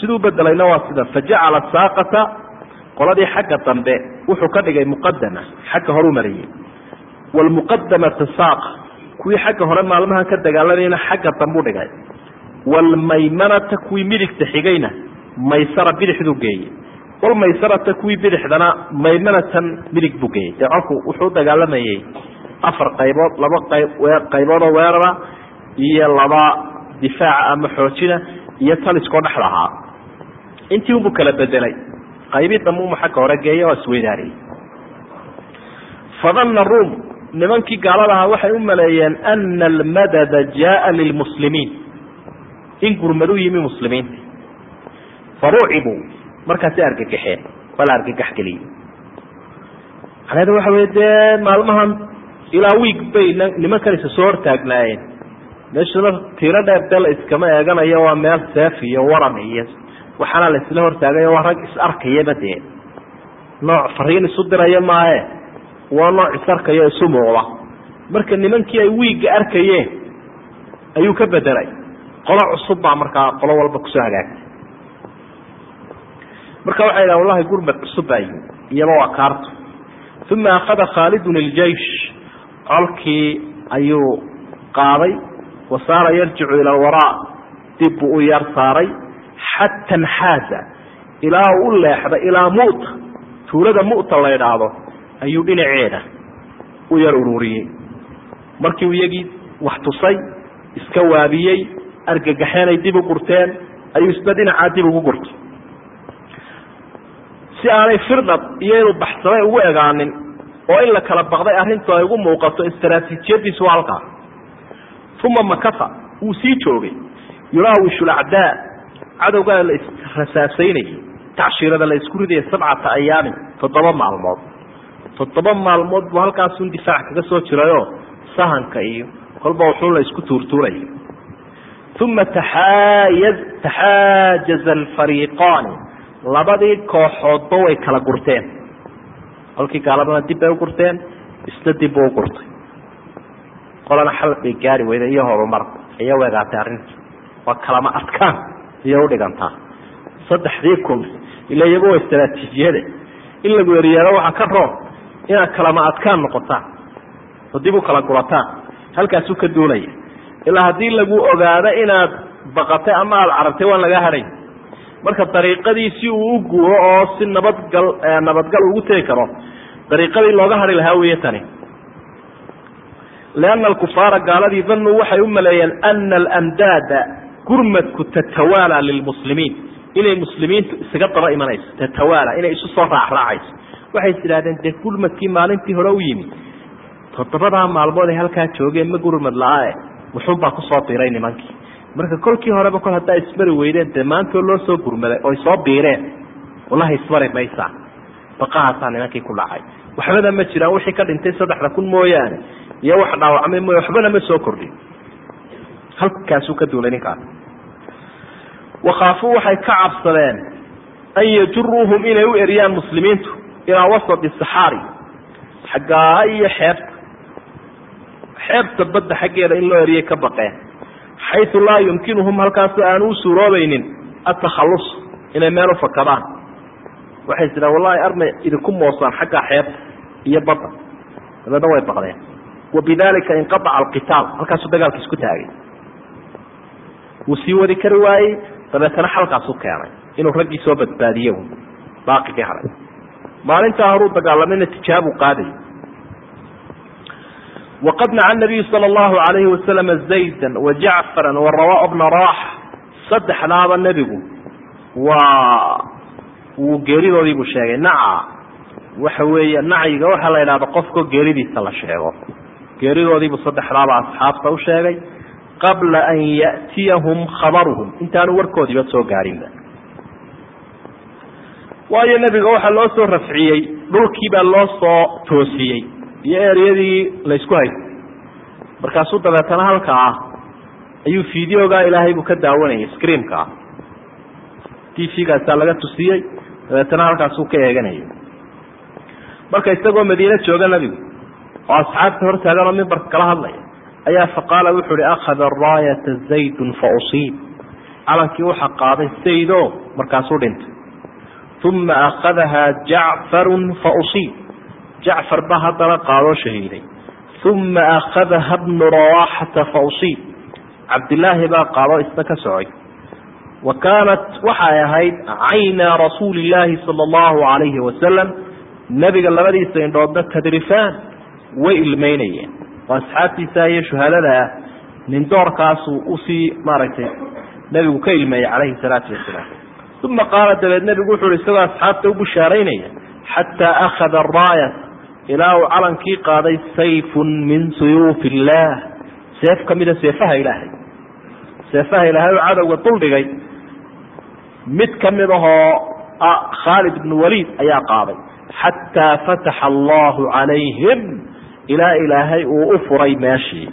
siduu bedelayna waa sida fajacala saaqata qoladii xagga dambe wuxuu ka dhigay muqadama xagga horu mariyey wlmuqadamata saaqa kuwii xagga hore maalmahan ka dagaalamayna xagga dambu dhigay. Wlmaymanata kuwii midigta xigayna maysara bidixduu geeyey walmaysarata kuwii bidixdana maymanatan midig buu geeyey dee colku wuxuu dagaalamayey afar qaybood laba qayb qayboodoo weerara iyo laba difaaca ama xoojina iyo taliskoo dhexda ahaa intii unbuu kala bedelay qaybii dambuuma xagga hore geeya waa isweydaariyey fadana ruum nimankii gaalada ahaa waxay u maleeyeen ana almadada jaaa lilmuslimiin. In gurmad u yimi muslimiinta farucibuu markaasay argagaxeen waa la argagax geliyey macnaheedu waxa wey dee maalmahan ilaa wiig bay nimankan isa soo hortaagnaayeen meeshuna tiro dheer dee la iskama eeganayo waa meel seef iyo waran iyo waxaana la isla hortaagayo waa rag is arkayaba dee. Nooc fariin isu diraya maaye waa nooc is arkayo isu muuqda. Marka nimankii ay wiigga arkayeen ayuu ka bedelay qolo cusub baa markaa qolo walba ku soo hagaagtay. Marka waxay yidhaha wallahi gurmad cusub baa yimi iyaba waa kaarto. Uma akhada khaalidun iljeish colkii ayuu qaaday wa saara yarjicu ila alwaraa dib buu u yar saaray xata nxaaza ilaa u leexday ilaa mu'ta tuulada mu'ta la idhaahdo ayuu dhinaceeda u yar ururiyey markii uu iyagii wax tusay iska waabiyey argagaxeenay dib u gurteen ayuu isna dhinacaa dib ugu gurtay si aanay firdhad iyo inuu baxsamay ugu egaanin oo in la kala baqday arrintu ay ugu muuqato istaraatiijiyadiisu halkaa uma makasa wuu sii joogay yuraawishu lacdaa cadowgaa la israsaasaynayay tacshirada la isku ridaya sabcata ayaamin toddoba maalmood. Toddoba maalmood buu halkaasun difaac kaga soo jirayoo sahanka iyo kolba wuxuun la isku tuurtuuraya uma taxaayaz taxaajaza alfariiqaani labadii kooxoodba way kala gurteen. Kolkii gaaladana dib bay u gurteen isna dib buu u gurtay. Qolana xal gaari weyda iyo horumar iyo weegaatay arrinta waa kalama adkaan iyo udhigantaa saddexdii kun ila iyagu waa istraatiijiyade in lagu eriyaado waxaa ka roon inaad kalama adkaan noqotaan oo dib u kala gurataan halkaasuu ka duulaya. Ilaa haddii lagu ogaado inaad baqatay ama aada carabtay waan laga hadhay marka dariiqadii si uu u guuro oo si nabadgal nabadgal ugu tegi karo dariiqadii looga hadhi lahaa weeye tani. Lianna alkufaara gaaladii danuu waxay u maleeyeen ana alamdaada gurmadku tatawaala lilmuslimiin. Inay muslimiintu isaga daba imanayso tatawaala inay isu soo raacraacayso waxay is dee gurmadkii maalintii hore u yimi. Toddobadaa maalmood ay halkaa joogeen ma gurmad la-ae. Wuxuunbaa ku soo biiray nimankii? Marka kolkii horeba kol haddaa ismari weydeen dee maantoo loo soo gurmaday oy soo biireen. Wallahi ismari maysaa baqahaasaa nimankii ku dhacay. Waxbana ma jiraan wixii ka dhintay saddexda kun mooyaane. Iyo wax dhaawacmay mooya waxbana ma soo kordhin. Halkaasuu ka duulay ninkaas wakhaafuu waxay ka cabsadeen an yajuruuhum inay u eriyaan muslimiintu ilaa wasati saxaari xaggaa iyo xeebta. Xeebta badda xaggeeda in loo eriyay ka baqeen. Xayu laa yumkinuhum halkaasoo aan u suuroobaynin atakhalus inay meel u fakadaan. Waxay tidhahan wallahi armay idinku moosaan xagga xeebta iyo badda. Dabeedna way baqdeen. Wa bidalika inqaaca alqitaal halkaasuu dagaalka isku taagay. Wuu sii wadi kari waayey dabeetana xalkaasu keenay inuu raggii soo badbaadiye baaqigii haray maalintaa horuu dagaalamayna tijaabu qaaday waqad naca nabiyu sala allahu alayhi wasalama zayda wajacfara warawa bna rawaxa saddexdaaba nebigu. Waa wuu geeridoodii buu sheegay naca waxa weeye nacyiga waxaa la yidhahda qofko geeridiisa la sheego. Geeridoodiibuu saddexdaaba asxaabta u sheegay qabla an ya'tiyahum khabaruhum. Intaanu warkoodiiba soo gaadhinba waayo nebiga waxaa loo soo rafciyey dhulkiibaa loo soo toosiyey. Iyo eryadii laysku haystay markaasuu dabeetana halkaa ayuu fideogaa ilaahay buu ka daawanayay screamka ah t v-gaasaa laga tusiyey dabeetana halkaasuu ka eeganayay marka isagoo madiine jooga nebigu oo asxaabta hor taagan oo mimbarka kala hadlaya ayaa faqaala wuxu uhi akhada raayata zaydun fa usiib. Calankii waxa qaaday saydo markaasuu dhintay. Uma akhadahaa jacfarun fa usiib. Jacfar ba haddana qaadoo shahiiday. Uma akhadaha bnu rawaxata fa usiib. Cabdilaahi baa qaadoo isna ka socay wa kaanat waxay ahayd cayna rasuuli illaahi sala allahu alayhi wasalam nebiga labadiisa indhoodna tadrifaan way ilmeynayeen oo asxaabtiisa iyo shuhadada ah nindoorkaasuu u sii maaragtay nebigu ka ilmeeyey calayhi salaatu wasalaam. Uma qaala dabeed nebigu wuxu uhi isagoo asxaabta u bushaaraynaya xataa akhada araayat ilaa uu calankii qaaday sayfun min suyuufi illaah seef ka mida seefaha ilaahay. Seefaha ilaahay oo cadowga duldhigay mid ka mid ahoo khaalid ibnu waliid ayaa qaaday xataa fataxa allahu calayhim ilaa ilaahay uu u furay meeshii.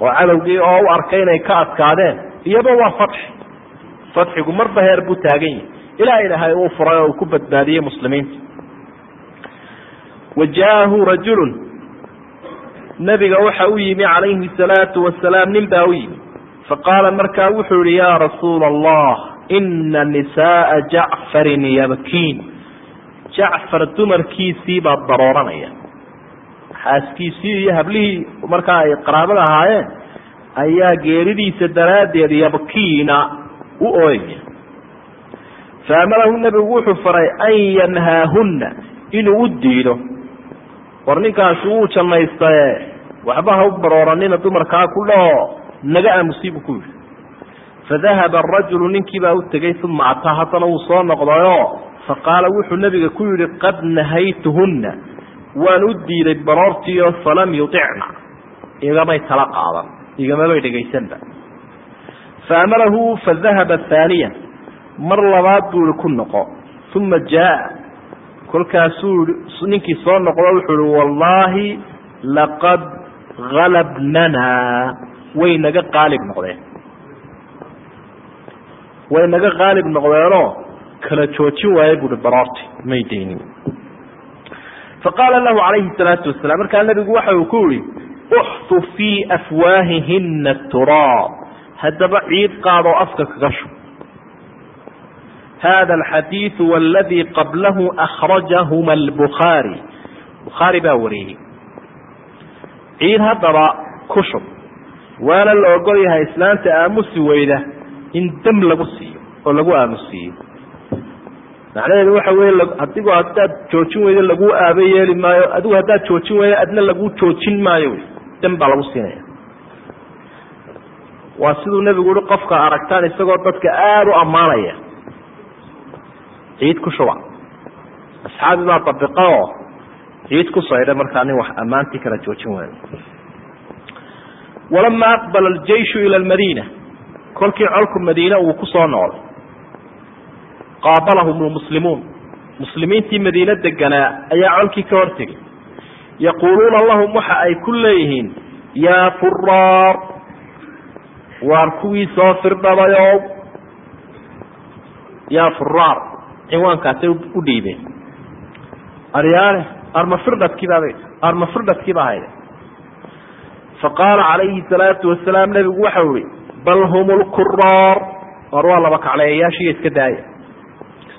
Oo cadowgii oo u arkay inay ka adkaadeen iyaba waa fatxi. Fatxigu marba heer buu taagan yahi ilaa ilaahay uu furay oo uu ku badbaadiyey muslimiinta. Wa jaahu rajulun. Nebiga waxa u yimi calayhi salaatu wasalaam nin baa u yimi. Faqaala markaa wuxuu yihi yaa rasuula allah ina nisaaa jacfarin yabkiin. Jacfar dumarkiisii baa darooranaya xaaskiisii iyo hablihii markaa ay qaraabada ahaayeen ayaa geeridiisa daraaddeed yabkiina u ooyaya faamarahu nebigu wuxuu faray an yanhaahunna inuu u diido. War ninkaasi wuu jannaystaye waxba ha u barooranina dumarkaa ku dhaho naga aamusi buu ku yidhi. Fadahaba arajulu ninkii baa u tegey uma ataa haddana wuu soo noqdayoo faqaala wuxuu nebiga ku yidhi qad nahaytuhunna waan u diiday baroortiio falam yuicna igamay tala qaadan. Igamabay dhegaysanba. Faamarahu fadahaba haaniyan mar labaad buu ihi ku noqo. Uma jaa. Kolkaasuu ninkii soo noqdo wuxuu ihi wallaahi laqad halabnana way naga qaalib noqdeen. Way naga qaalib noqdeenoo kala joojin waaye buuhi baroorti may daynin faqaala lahu calayhi salaatu wasalaam markaa nebigu waxa uu ku yihi uxtu fii afwaahihina turaab haddaba ciid qaadoo afka kaga shub hada alxadiidu waladii qablahu akhrajahuma albukhaari. Bukhaari baa wariyey ciid haddaba ku shub. Waana la ogol yahay islaanta aamusi weyda in dam lagu siiyo oo lagu aamusiiyo macnaheedu waxa weye adigoo haddaad joojin weydo laguu aaba yeeli maayo adigu haddaad joojin weydo adna laguu joojin maayo dam baa lagu siinaya. Waa siduu nebigu uhi qofka aragtaan isagoo dadka aada u ammaanaya ciid ku shuba. Asxaabi baa dabiqa oo ciid ku saydha markaa nin wax ammaantii kala joojin waayo. Walama aqbala aljeyshu ila almadiina. Kolkii colku madiine uu ku soo noqday qaabalahum lmuslimuun muslimiintii madiine deganaa ayaa colkii ka hortegay yaquuluuna lahum waxa ay ku leeyihiin yaa furaar waar kuwii soo firdhabayow yaa furaar cinwaankaasay u dhiibeen. Aryaane arma firdhadkiibaaba arma firdhadkiiba hayde faqaala calayhi salaatu wasalaam nebigu waxau ihi bal hum lkuraar war waa laba kacleeyayaashiiya iska daaya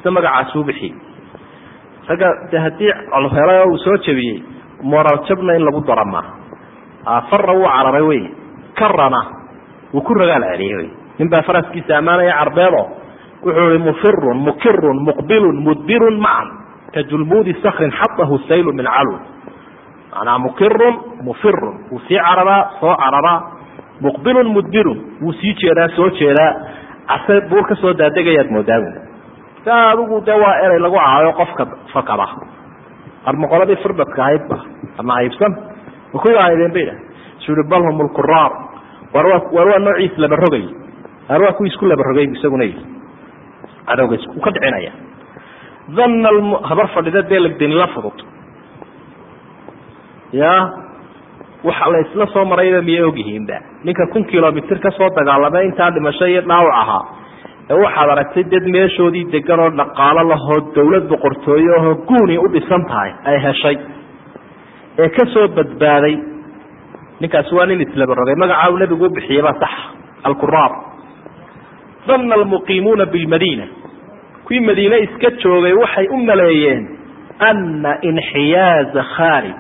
kasta magacaasuu bixiyey ragga de haddii colhelo uu soo jabiyey moraal jabna in lagu dara maaha farra wuu cararay wey. Karana wuu ku ragaal celiyey wy nin baa faraskiisa ammaanaya carbeedo wuxuu ihi mufirun mukirun muqbilun mudbirun macan ka julmuudi sakrin xatahu saylu min calw manaa mukirun mufirun wuu sii cararaa soo cararaa. Muqbilun mudbirun. Wuu sii jeedaa soo jeedaa. Case buur ka soo daadegayaad moodaa ka adigu de waa erey lagu caayo qofka fakada arma qoladii firdadka ahaydba ama haybsan makuwa ahaydeen bay sui bal hum lkuraar war war waa noociis labarogay war waa kuwii isku labarogay isaguna cadowga u ka dhicinaya. Dhanna habar fadhida dee lagdenila fudud. Ya waxa la isla soo marayba miyay ogyihiinba ninka kun kilomitr ka soo dagaalamay intaa dhimasho iyo dhaawac ahaa ee waxaad aragtay dad meeshoodii degan oo dhaqaalo lahoo dawlad boqortooye ahoo guuni u dhisan tahay ay heshay ee ka soo badbaaday. Ninkaasi waa nin islabarogay magacaa uu nebigu u bixiyey baa sax alkuraar dhanna almuqiimuuna bilmadiina. Kuwii madiine iska joogay waxay u maleeyeen ana inxiyaaza khaalid.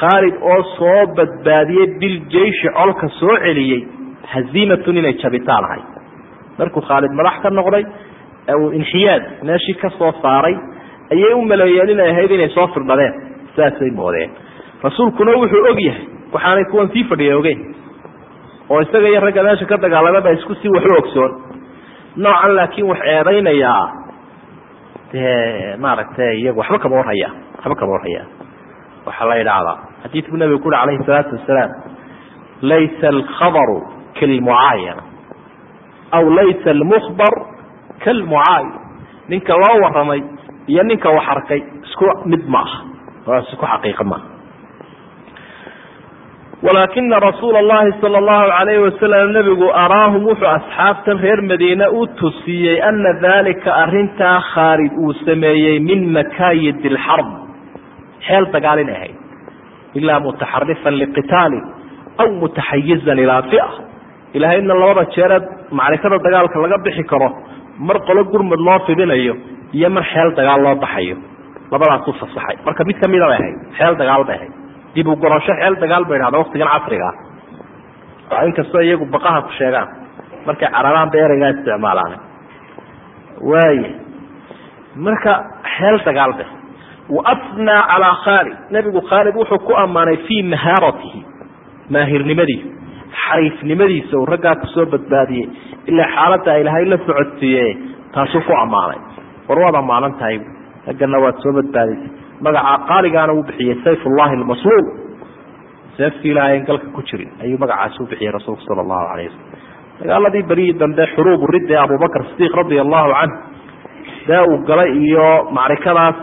Khaalid oo soo badbaadiyey biljeishi colka soo celiyey haziimatun inay jabitaan ahay markuu khaalid madax ka noqday uu inxiyaad meeshii ka soo saaray ayay u maleeyeen inay ahayd inay soo firdhadeen saasay moodeen rasuulkuna wuxuu og yahay waxaanay kuwan sii fadhiya ogeyn oo isaga iyo ragga meesha ka dagaalama ba isku sii waxu ogsoon. Noocan laakiin wax eedaynayaa dee maaragtay iyagu waxba kama warhayaan waxba kama warhayaan waxaa la yidhaahdaa xadiidku nabigu ku uri alayhi salaatu wasalaam laysa alkhabaru kalmucaayana aw laysa almukhbar kalmucaayan ninka loo waramay iyo ninka wax arkay isku mid ma aha waa isku xaqiiqa maaha. Walaakina rasuula allahi sala allahu alayhi wasalam nebigu araahum wuxuu asxaabtan reer madiine u tusiyey ana dalika arintaa khaalid uu sameeyey min makaayid alxarb xeel dagaal inay ahayd. Ilaa mutaxarifan liqitaalin aw mutaxayizan ilaa fia ilaahayna labada jeereed macrikada dagaalka laga bixi karo mar qolo gurmud loo fidinayo iyo mar xeel dagaal loo baxayo. Labadaasuu fasaxay. Marka mid kamida bay ahayd xeel dagaal bay ahayd. Dib u gorasho xeel dagaal bay dhahda waktigan casrigaa oo inkastoo iyagu baqaha ku sheegaan. Markay cararaan bay ereygaa isticmaalaan. Waaya marka xeel dagaal bay. Waafnaa calaa khaalid. Nebigu khaalid wuxuu ku ammaanay fii mahaaratihi maahirnimadiisa xariifnimadiisa uu raggaa ku soo badbaadiyey ilaa xaaladda ilaahay la socodsiiye taasuu ku ammaanay. War waad ammaanan tahay raggana waad soo badbaadisay. Magaca qaaligaana uu bixiyey sayf ullahi almasluul. Seeftii ilaahay an galka ku jirin ayuu magacaasi u bixiyey rasuulku sala allahu alayh wasalam dagaaladii berihii dambe xuruubu ridda ee abubakr sidiiq radia allahu canh dee uu galay iyo macrikadaas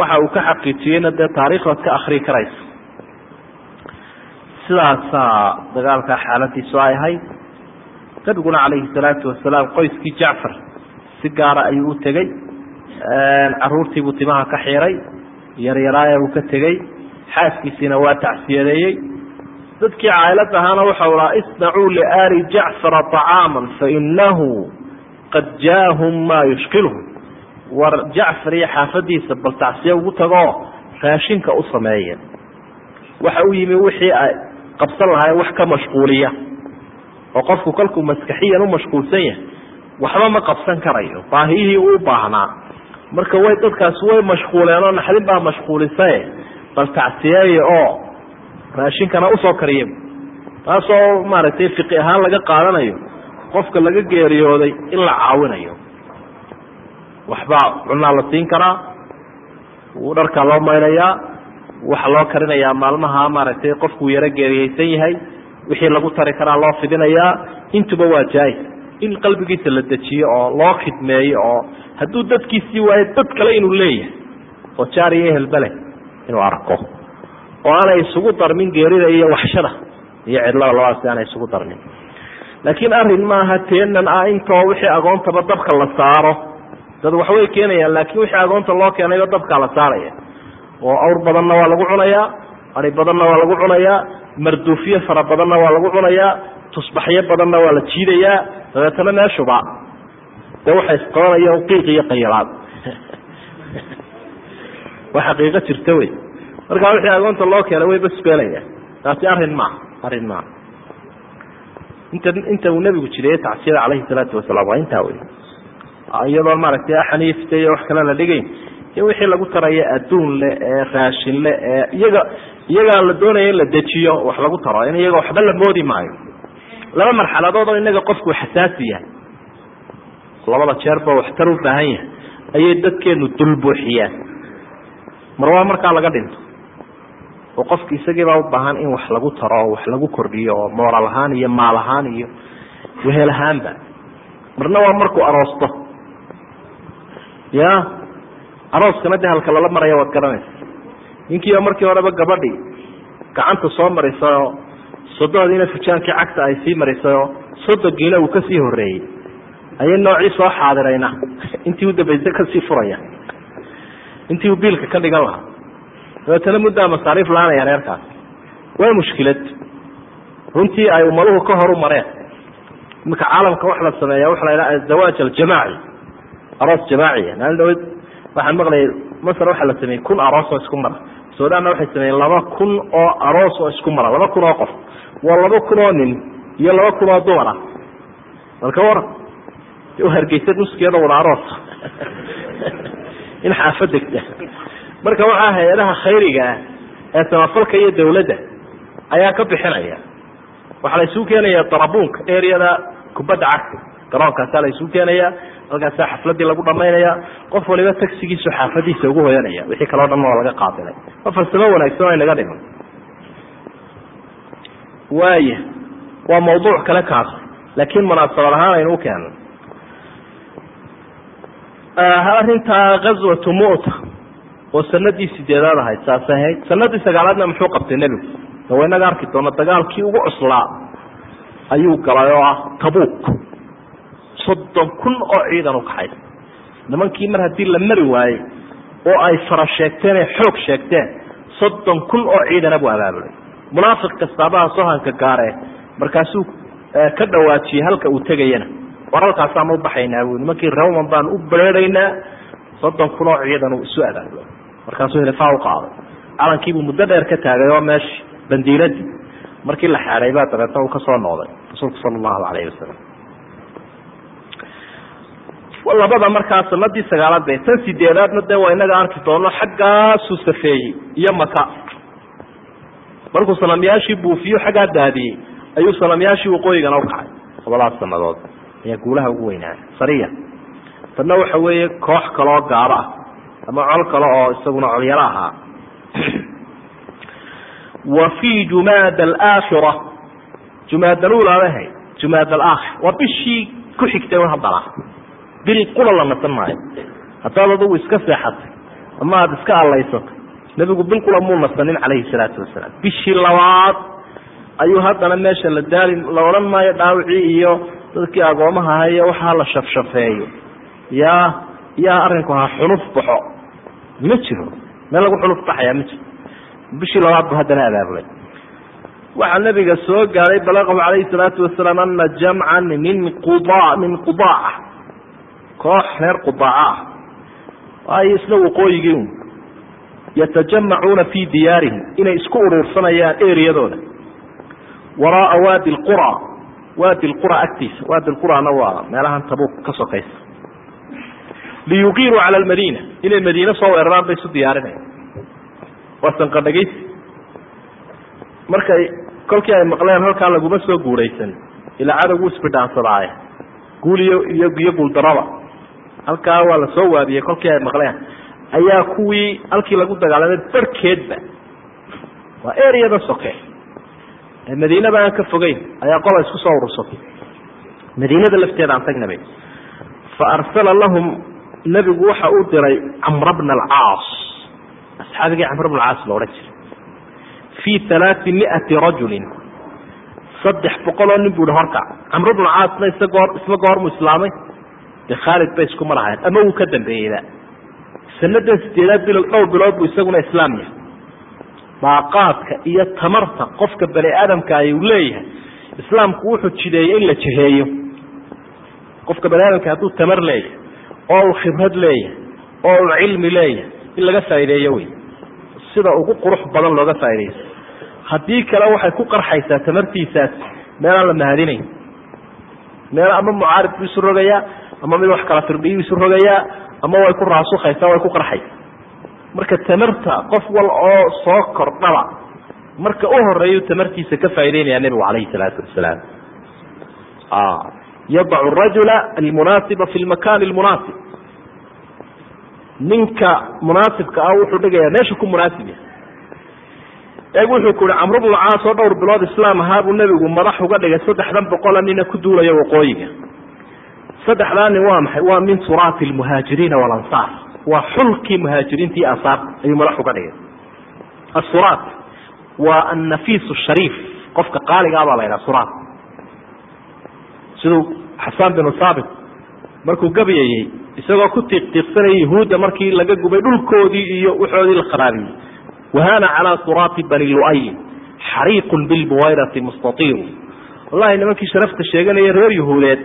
waxa uu ka xaqiijiyeyna dee taariikhdaad ka akrii karaysa sidaasaa dagaalkaa xaaladiisu ay ahayd nabiguna calayhi salaatu wasalaam qoyskii jacfar si gaara ayuu u tegey. Caruurtiibuu timaha ka xiray yaryaraaya uu ka tegey xaaskiisiina waa tacsiyadeeyey. Dadkii caailad ahaana waxau lahaa isnacuu liaali jacfara طacaama fainahu qad jaahum maa yushkilhum war jacfar iyo xaafadiisa bal tacsiye ugu tagoo raashinka u sameeya waxa u yimi wixii qabsan lahayn wax ka mashquuliya oo qofku kolkuu maskaxiyan u mashquulsan yahay waxba ma qabsan karayo baahiyihii uu baahnaa. Marka way dadkaasi way mashquuleen oo naxdin baa mashquulisae bal tacsiyeeya oo raashinkana u soo kariya taasoo maaragtay fiqi ahaan laga qaadanayo qofka laga geeriyooday in la caawinayo. Waxbaa cunaa la siin karaa dharkaa loo maynayaa waxa loo karinayaa maalmaha maaragtay qofkuu yaro geeriyeysan yahay wixii lagu tari karaa loo fidinayaa intuba waa jaais in qalbigiisa la dejiyo oo loo khidmeeyo oo hadduu dadkiisii waayo dad kale inuu leeyahay oo jaar iyo ehelbale inuu arko oo aanay isugu darmin geerida iyo waxshada iyo cidlada labadaasi aanay isugu darmin. Laakiin arrin maaha teenan ah intoo wixii agoontaba dabka la saaro. Dad waxbay keenayaan laakiin wixii agoonta loo keenayba dabkaa la saaraya oo awr badanna waa lagu cunayaa ari badanna waa lagu cunayaa marduufyo fara badanna waa lagu cunayaa tusbaxyo badanna waa la jiidayaa dabeetana meeshuba dee waxay isqabanaya qiiq iyo qayilaad waa xaqiiqo jirta wey. Markaa wixii agoonta loo keenay way basbeelaya taasi arrin maaha arrin maaha inta inta uu nebigu jiriyey tacsiyada calayhi salaatu wasalaam waa intaa wey. Iyadoon maaragtay xaniifta iyo wax kale la dhigayn in wixii lagu tarayo adduun le ee raashin le ee iyaga iyagaa la doonaya in la dejiyo wax lagu taro in iyaga waxba la moodi maayo. Laba marxaladood oo inaga qofku xasaasi yahay. Labada jeerba waxtar u baahan yahay ayay dadkeenu dulbuuxiyaan. Mar waa markaa laga dhinto. Oo qofki isagiibaa u baahan in wax lagu taro oo wax lagu kordhiyo oo mooral ahaan iyo maal ahaan iyo wehel ahaanba. Marna waa markuu aroosto. Ya arooskana de halka lala maraya waad garanaysa. Ninkiiba markii horeba gabadhii gacanta soo marisay oo sodohdiina fujaankii cagta ay sii marisay oo sodogiina uu ka sii horeeyey ayay noocii soo xaadirayna. Intii u dambaysa ka sii furaya. Intii uu biilka ka dhigan lahaa. Dabeetana muddaa masaariif la'aanaya reerkaas. Waa mushkilad. Runtii ay umaduhu ka horu mareen. Imika caalamka wax la sameeya waxa la yidhaha azawaaj aljamaaci. Aroos jamaaciya waxaan maqlayay masar waxaa la sameeyey kun aroos oo isku mara. Sudaanna waxay sameeyeen laba kun oo aroos oo isku mara laba kun oo qof waa laba kun oo nin iyo laba kun oo dumar ah. Balka waran hargeysa nuskeeda wada aroos. In xaafa degta. Marka waxaa hay'adaha khayriga ah ee samafalka iyo dawladda ayaa ka bixinaya. Waxaa la isugu keenaya darabuunka areada kubadda cagta garoonkaasaa la isugu keenaya halkaasaa xafladii lagu dhamaynaya qof waliba tagsigiisu xaafadiisa ugu hoyanaya. Wixii kaleo dhan waa laga qaabilay. Waa farsamo wanaagsan o inaga dhiman. Waaya waa mawduuc kale kaas laakiin munaasabad ahaan aynu ukeeno arrintaa gazwatu mu'ta oo sanadii sideedaad ahayd saas ahayd. Sanadii sagaalaadna muxuu qabtay nebigu? Waa inaga arki doona dagaalkii ugu cuslaa ayuu galay oo ah tabuuk soddon kun oo ciidan u kaxay nimankii mar haddii la mari waayey oo ay fara sheegteen ee xoog sheegteen soddon kun oo ciidana buu abaabulay munaafiq kastaabaha sohanka gaaree markaasuu ka dhawaajiyey halka uu tegayana. War halkaasaanu ubaxaynaa bu nimankii rawman baanu u bereeraynaa soddon kun oo ciidan uu isu abaabulo markaasuu hilifaa u qaaday. Calankiibuu muddo dheer ka taagay oo meeshi bandiiradii markii la xeeday baa dabeetna uu ka soo noqday rasuulku sala allahu calayhi wasalam labada markaa sanadii sagaalaad be tan sideedaadna dee waa inaga arki doono xaggaasuu safeeyey iyo maka. Markuu sanamyaashii buufiyo xaggaa daadiyey ayuu sanamyaashii waqooyigana ukacay labadaas sanadood ayaa guulaha ugu weynaa. Sariya. Tanna waxa weeye koox kaloo gaabo ah ama col kale oo isaguna colyaro ahaa. Wa fii jumaada alaakhira jumaad alulaadahay jumaad alaakhir waa bishii ku xigtay haddana bil qura la nasan maayo. Haddaad adugu iska seexatay ama aada iska allaysatay nebigu bil qura muu nasanin calayhi salaatu wasalaam. Bishii labaad ayuu haddana meesha la daali la odhan maayo dhaawicii iyo dadkii agoomaha aha iyo waxaa la shafshafeeyo. Yaa yaa arrinku ahaa xunuf baxo. Ma jiro. Meel lagu xunuf baxayaa ma jiro. Bishii labaad bu haddana abaabulay. Waxaa nabiga soo gaadhay balaqahu calayhi salaatu wasalaam ana jamcan min quda min qudaaca koox reer qudaaca ah waayo isla waqooyigii un yatajamacuuna fii diyaarihim inay isku uruursanayaan eriyadooda. Waraaa waadi lqura waadi lqura agtiisa waadi lqurana waa meelahan tabuuk ka sokaysa. Liyuqiiruu cala almadiina inay madiine soo weeraraan bay isu diyaarinayaan. Waa sanqadhagaysi. Markay kolkii ay maqleen halkaa laguma soo guuraysan. Ilaa cadowgu isbidhaansadaaye guul iyo iyo guuldaraba halkaa waa la soo waadiyey kolkii ay maqleen. Ayaa kuwii halkii lagu dagaalamay barhkeedba waa ereyada soke. Ee madiinaba aan ka fogeyn ayaa qola isku soo urursatay madiinada lafteeda aan tagnabay fa arsala lahum nebigu waxa uu diray camra bna alcaas asxaabigii camr bna alcaas la odhan jiray. Fii alaai miati rajulin. Saddex boqol oo nin bu hi horkac camr bna caasna isagoo isla goormu islaamay dee khaalid bay isku marahayeen ama wuu ka dambeeyeyba. Sanadan sideedaad bilo dhowr bilood buu isaguna islaam yahay. Baaqaadka iyo tamarta qofka bani aadamka ay uu leeyahay. Islaamku wuxuu jideeyey in la jiheeyo. Qofka bani aadamka hadduu tamar leeyahay oo uu khibrad leeyahay oo uu cilmi leeyahay in laga faa'ideeyo wey. Sida ugu qurux badan looga faaidaysto haddii kale waxay ku qarxaysaa tamartiisaas meelaan la mahadinayn. Meel ama mucaarid buu isu rogayaa ama mid wax kala firdhiyu isu rogayaa ama way ku raasukaysaa way ku qarxaysa marka tamarta qof wal oo soo kordhaba marka u horeeyu tamartiisa ka faa'ideynaya nebigu calayhi salaatu wasalaam. Yadacu rajula almunaasiba fi lmakani lmunaasib ninka munaasibka ah wuxuu dhigayaa meesha ku munaasib yahay. Eeg wuxuu ku yihi camr bnu caas oo dhowr bilood islaam ahaa buu nebigu madax uga dhigay saddexdan boqola nina ku duulaya waqooyiga saddexdaa nin waa maxay? Waa min turaati lmuhaajiriina walansaar waa xulkii muhaajiriinta iyo ansaarta ayuu madax uga dhigay. Asuraat waa annafiis shariif. Qofka qaaligaa baa la ydhaha suraat. Siduu xasaan binu saabit markuu gabyayey isagoo ku tiiqtiiqsanayay yahuudda markii laga gubay dhulkoodii iyo waxoodii la kharaabiyey wahana calaa suraati bani luayin xariiqun bilbuwayrati mustaiiru wallahi nimankii sharafta sheeganaya reer yahuudeed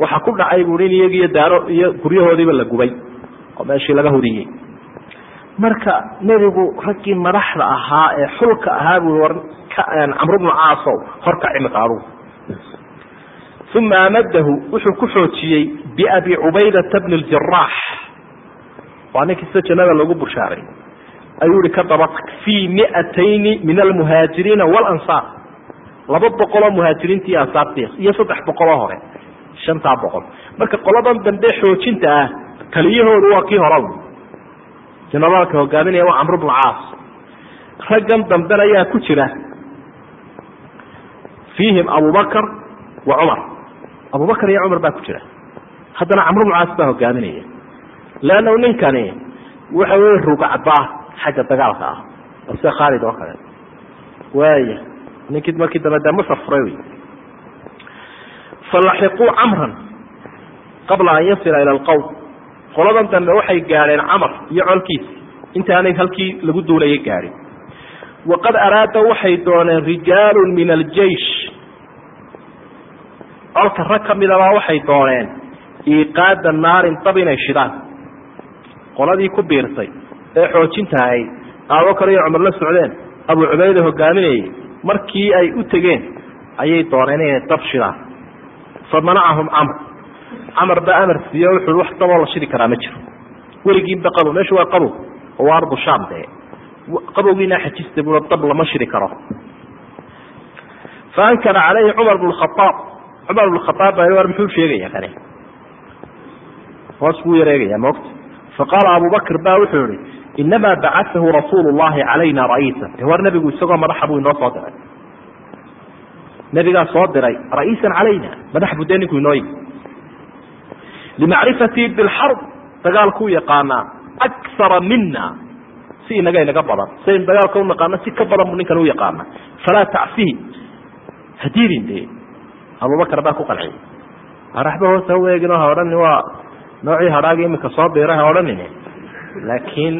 waxa ku dhacay bui in iyagiiyo daaro iyo guryahoodiiba la gubay oo meeshii laga huriyey. Marka nebigu raggii madaxda ahaa ee xulka ahaa bui war camr bnu caasow horka cimika adugu uma amadahu wuxuu ku xoojiyey biabi cubaydata bni ljaraax waa ninkii sida jannada loogu bushaaray. Ayuu ihi ka daba fii miatayni min almuhaajiriina walansaar. Laba boqoloo muhaajiriinta iyo ansaarti iyo saddex boqoloo hore shantaa boqol. Marka qoladan dambe xoojinta ah taliyahoodu waa kii hora jenaraalka hogaaminaya waa camr bnu caas. Raggan dambena ayaa ku jira. Fiihim abubakr wa cumar. Abubakr iyo cumar baa ku jira. Haddana camr bnu caas baa hogaaminaya leanna ninkani waxa wey rugacbaa xagga dagaalka ah. Sida khaalid oo kale. Waaya ninkii markii dambe dee masar furay wey falaxiquu camran qabla an yasila ila alqowm qoladan dambe waxay gaadheen camar iyo colkiisa intaanay halkii lagu duulayay gaadhin waqad araada waxay dooneen rijaalu min aljeish colka rag ka midabaa waxay dooneen iiqaada naarin dab inay shidaan qoladii ku biirtay ee xoojinta ahayd aabakar iyo cumar la socdeen abu cubayda hogaaminayay markii ay u tegeen ayay dooneen inay dab shidaan famanacahum camr camar baa amar siiye wuxuu wax daboo la shidi karaa ma jiro. Weligiinba qabow meeshu waa qabow. Waa ardu shaam dee. Qabowgiina xajista bua dab lama shidi karo. Fa ankara calayhi cumar bnu khaaab cumar bnu khaaab baa war muxuu sheegaya kani? Hoos buu yareegaya maogta faqaala abu bakr ba wuxuu yihi inamaa bacaahu rasuulu llahi calayna ra'iisa war nebigu isagoo madaxa buu inoo soo diray nebigaa soo diray ra'iisan calayna madax buu dee ninku limacrifatii bilxarb dagaalkuu yaqaanaa akara mina si inaga inaga badan siaynu dagaalka unaqaano si ka badan buu ninkan u yaqaana falaa tacsihi hadiirin de abubakar baa ku qanciyay araxba hoosta u eegin ha odhani waa noocii hadhaagi imika soo biira ha odhanin laakiin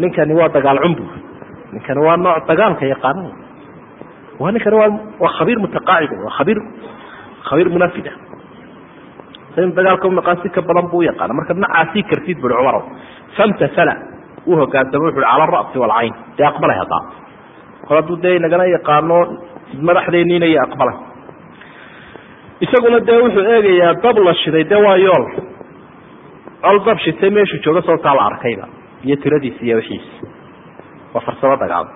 ninkani waa dagaal cumbu ninkani waa nooc dagaalka yaqaana waa ninkani waa khabiir mutaqaacid waa khabiir khabiir munafida in dagaalka unaqaan si ka badan buu u yaqaana marka nacaasii kartid buri cumarow famtasala uu hogaansamo wuxu cala ara'si walcayn dee aqbalay haddaa kol hadduu dee nagana yaqaano madaxdeeniina iyo aqbalay isaguna dee wuxuu eegayaa dab la shiday dee waa yool col dab shitay meeshuu jooga sababtaa la arkayba iyo tiradiisa iyo wixiisa waa farsamo dagaal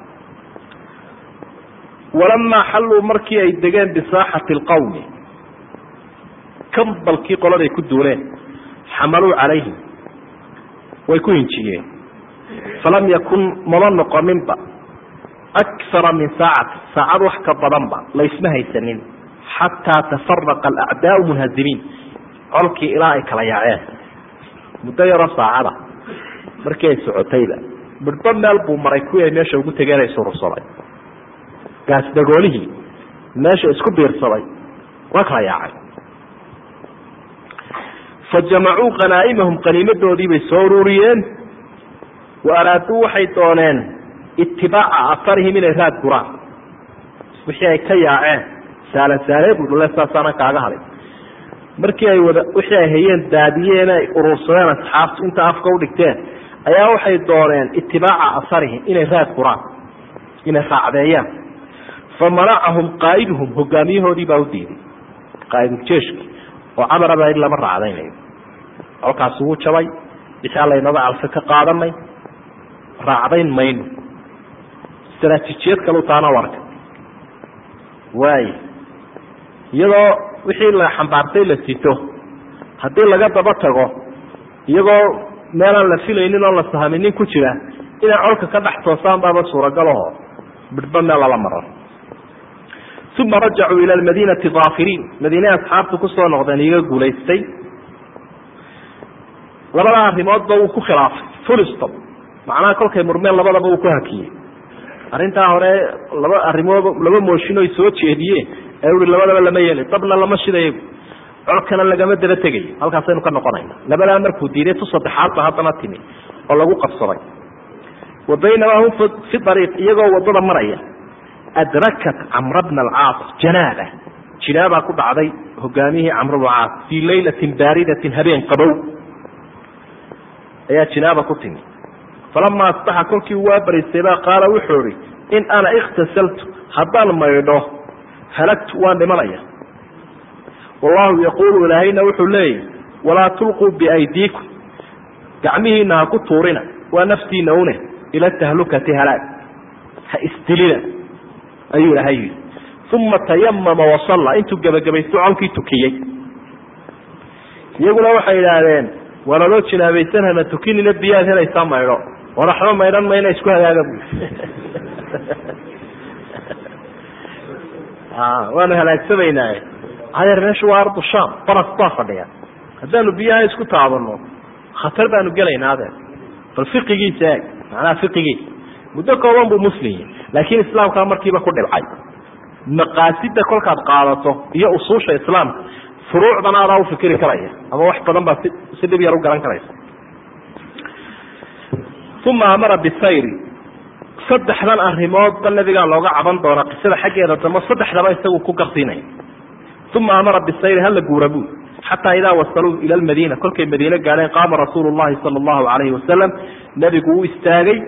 walamaa xalluu markii ay degeen bisaaxati alqawmi kambalkii qoladay ku duuleen xamaluu calayhim way ku hinjiyeen. Falam yakun mama noqoninba akara min saacati saacad wax ka badanba laysma haysanin xataa tafaraqa alacdaau munhazimiin colkii ilaa ay kala yaaceen. Muddo yaroo saacada markii ay socotayba midhbo meel buu maray kuwii ay meesha ugu tegeen ay surursaday gaasdagoolihii meesha isku biirsaday. Waa kala yaacay. Fa jamacuu khanaa'imahum qaniimadoodii bay soo ururiyeen. Wa araaduu waxay dooneen itibaaca afarihim inay raad guraan. Wixii ay ka yaaceen saala saalee buu dhule saasaanan kaaga hadin markii ay wada wixii ay hayeen daadiyeen ay urursadeen asxaabtu inta afka udhigteen ayaa waxay dooneen itibaaca asarihim inay raad guraan. Inay raacdeeyaan fa manacahum qaa'iduhum hogaamiyahoodii baa u diiday. qaa'iduljeeshki oo camaraba in lama raacdaynayo colkaasi wuu jabay. wixii allaynooga calfe ka qaadanay. raacdayn mayno istraatiijiyad kalu taana warka. waay iyadoo wixii la xambaartay la sito haddii laga daba tago iyagoo meelaan la filaynin oo la sahaminin ku jira inay colka ka dhex toosaan baaba suuragalaho midhba meel lala maro uma rajacuu ila almadiinati daafiriin madiine asxaabtu ku soo noqdeen iga guulaystay. Labada arrimoodba wuu ku khilaafay fulistop macnaha kolkay murmeen labadaba uu ku hakiyey. Arrintaa hore laba arrimood laba mooshin soo jeediyeen ee ui labadaba lama yeeli dabna lama shidayo colkana lagama daba tegayo halkaasaynu ka noqonayna. Labadaa markuu diiday tu saddexaad ba haddana timi oo lagu qabsaday wa baynamaa hum fi ariiq iyagoo waddada maraya adrakat camra bna alcaas janaaba jinaabaa ku dhacday hogaamiyihii camr bna caas fii laylatin baaridatin habeen qabow ayaa jinaaba ku timi falamaa asbaxa kolkii waa bariistay baa qaala wuxuu ihi in ana ikhtasaltu haddaan maydho halagtu waan dhimanaya wallahu yaquulu ilaahayna wuxuu leeyahy walaa tulquu biaydiikum gacmihiina ha ku tuurina waa naftiina une ila tahlukati halaag ha isdilina ayuu ilaahay yidhi. Uma tayamama wasalla intuu gebagabaysto colkii tukiyey. Iyaguna waxay idhaahdeen waa laloo jinaabaysan hana tukinina biyaad helaysaa maydho war waxba maydhan mayna isku hagaaga bu waanu halaagsamaynaa adeer meeshu waa ardu sham baraf baa fadhiya. Haddaanu biyaha isku taabano khatar baanu gelaynaa adeer bal fiqigiisa eeg macnaha fiqigiisa muddo kooban buu muslim laakiin islaamkaa markiiba ku dhibcay. Maqaasida kolkaad qaadato iyo usuusha islaamka furuucdana adaa ufikiri karaya ama wax badan baa si si dhib yar u karaysa. Uma amara bisayri. Saddexdan arrimoodba nabigaa looga caban doona qisada xaggeeda dambe saddexdaba isagu ku garsiinaya uma amara bisayri hala guura buu xataa idaa wasaluu ila lmadiina kolkay madiine gaadheen qaama rasuulu llahi sala allahu alayhi wasalam nebigu uu istaagay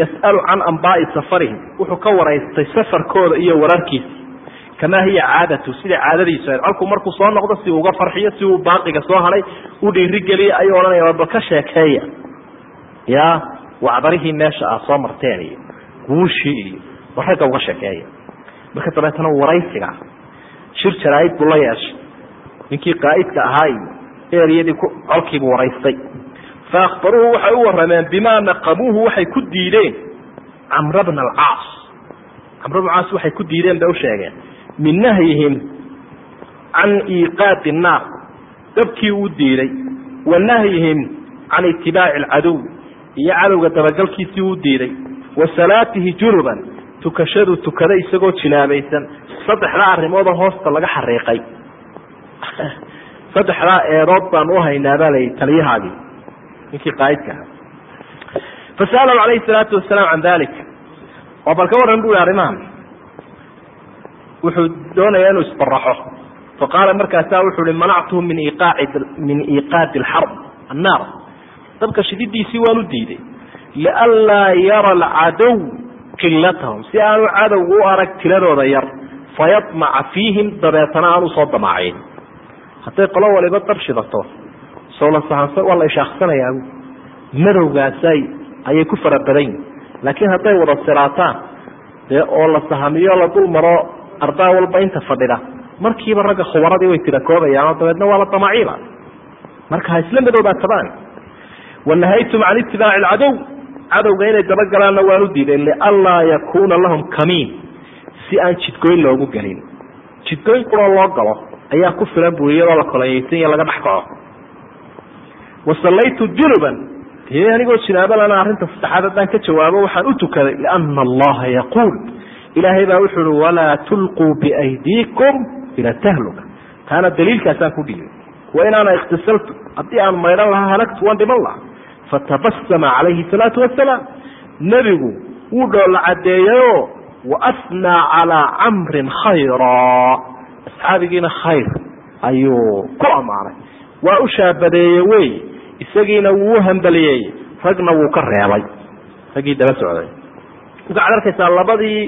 yas'alu can ambaai safarihim. Wuxuu ka waraystay safarkooda iyo wararkiisa kamaa hiya caadatu? Sida caadadiisu ahayd. Colku markuu soo noqdo si uga farxiyo si uu baaqiga soo hadhay u dhiirigeliya ayuu odhanaya bal ka sheekeeya. Ya wacdarihii meesha ah soo marteen iyo guushii iyo war ragga uga sheekeeya. Marka dabeetana waraysiga. Shir jaraaid buu la yeeshay. Ninkii qaa'idka ahaa iyo eryadii colkiibu waraystay fa akhbaruhu waxay u warameen bimaa naqabuuhu waxay ku diideen camra bna alcaas camr bn caas waxay ku diideen bay u sheegeen min nahyihim can iiqaadi الnaar dabkii uu diiday wa nahyihim can itibaaci alcaduw iyo cadowga dabagalkiisii uu diiday wa salaatihi junuban tukashadu tukada isagoo jinaabaysan saddexdaa arrimooda hoosta laga xariiqay saddexdaa eedood baan u haynaa baa la yihi taliyahaagii ninkii qaaidka ahaa. Fasa'alahu calayhi salaatu wasalaam can dalik oo bal ka warran bu i arrimahan wuxuu doonayaa inuu isbaraxo. Faqaala markaasaa wuxuu hi manactuhu min iqaaci min iiqaadi alxarb annaar. Dabka shididiisii waan u diiday. Lianlaa yara alcadow qilatahum si aanu cadowga u arag tiradooda yar fayadmaca fiihim dabeetana aan u soo damaacin hadday qolo waliba dab shidato sowla sahansa waa la ishaaqsanayaa madowgaasay ayay ku fara badan yihiin laakiin hadday wada siraataan dee oo la sahamiyo la dul maro ardaa walba inta fadhida. Markiiba ragga khubaradii way tirakoobayaanoo dabeedna waa la damaaciba marka ha isla madoobaatadaan wanahaytum can itibaaci alcadow cadowga inay dabagalaanna waan u diiday lianlaa yakuuna lahum kamiin. Si aan jidgooyn loogu gelin. Jidgooyn quroo loo galo ayaa ku filan buri iyadoo la kolonyaysan iyo laga dhex kaco wasallaytu junuban dee anigoo jinaabalana arrinta saddexaad haddaan ka jawaabo waxaan u tukaday liana allaha yaquul. Ilaahay baa wuxu uhi walaa tulquu biaydiikum ila tahluka. Taana daliilkaasaan ku dhiibay wa inaana ikhtisaltu haddii aan maydhan lahaa halagtu waan dhiman laha fatabasama calayhi salaatu wasalaam nebigu wuu dhoolla caddeeyeyoo waasnaa calaa camrin khayraa asxaabigiina khayr ayuu ku ammaanay. Waa u shaabadeeye wey isagiina wuu u hambaliyeeyey ragna wuu ka reebay. Raggii daba socday. Waxaad arkaysaa labadii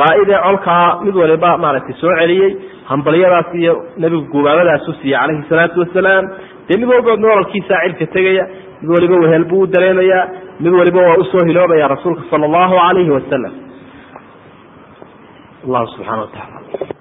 qaa'id colkaa mid waliba maaragtay soo celiyey hambalyadaas iyo nebigu gubaabadaasu siiyey calayhi salaatu wasalaam. Dee mid walba nololkiisaa cilka tegaya mid waliba wehel buu u dareemayaa mid waliba waa u soo hiloobaya rasuulka sala allahu calayhi wasalam allahu subxana wa tacaala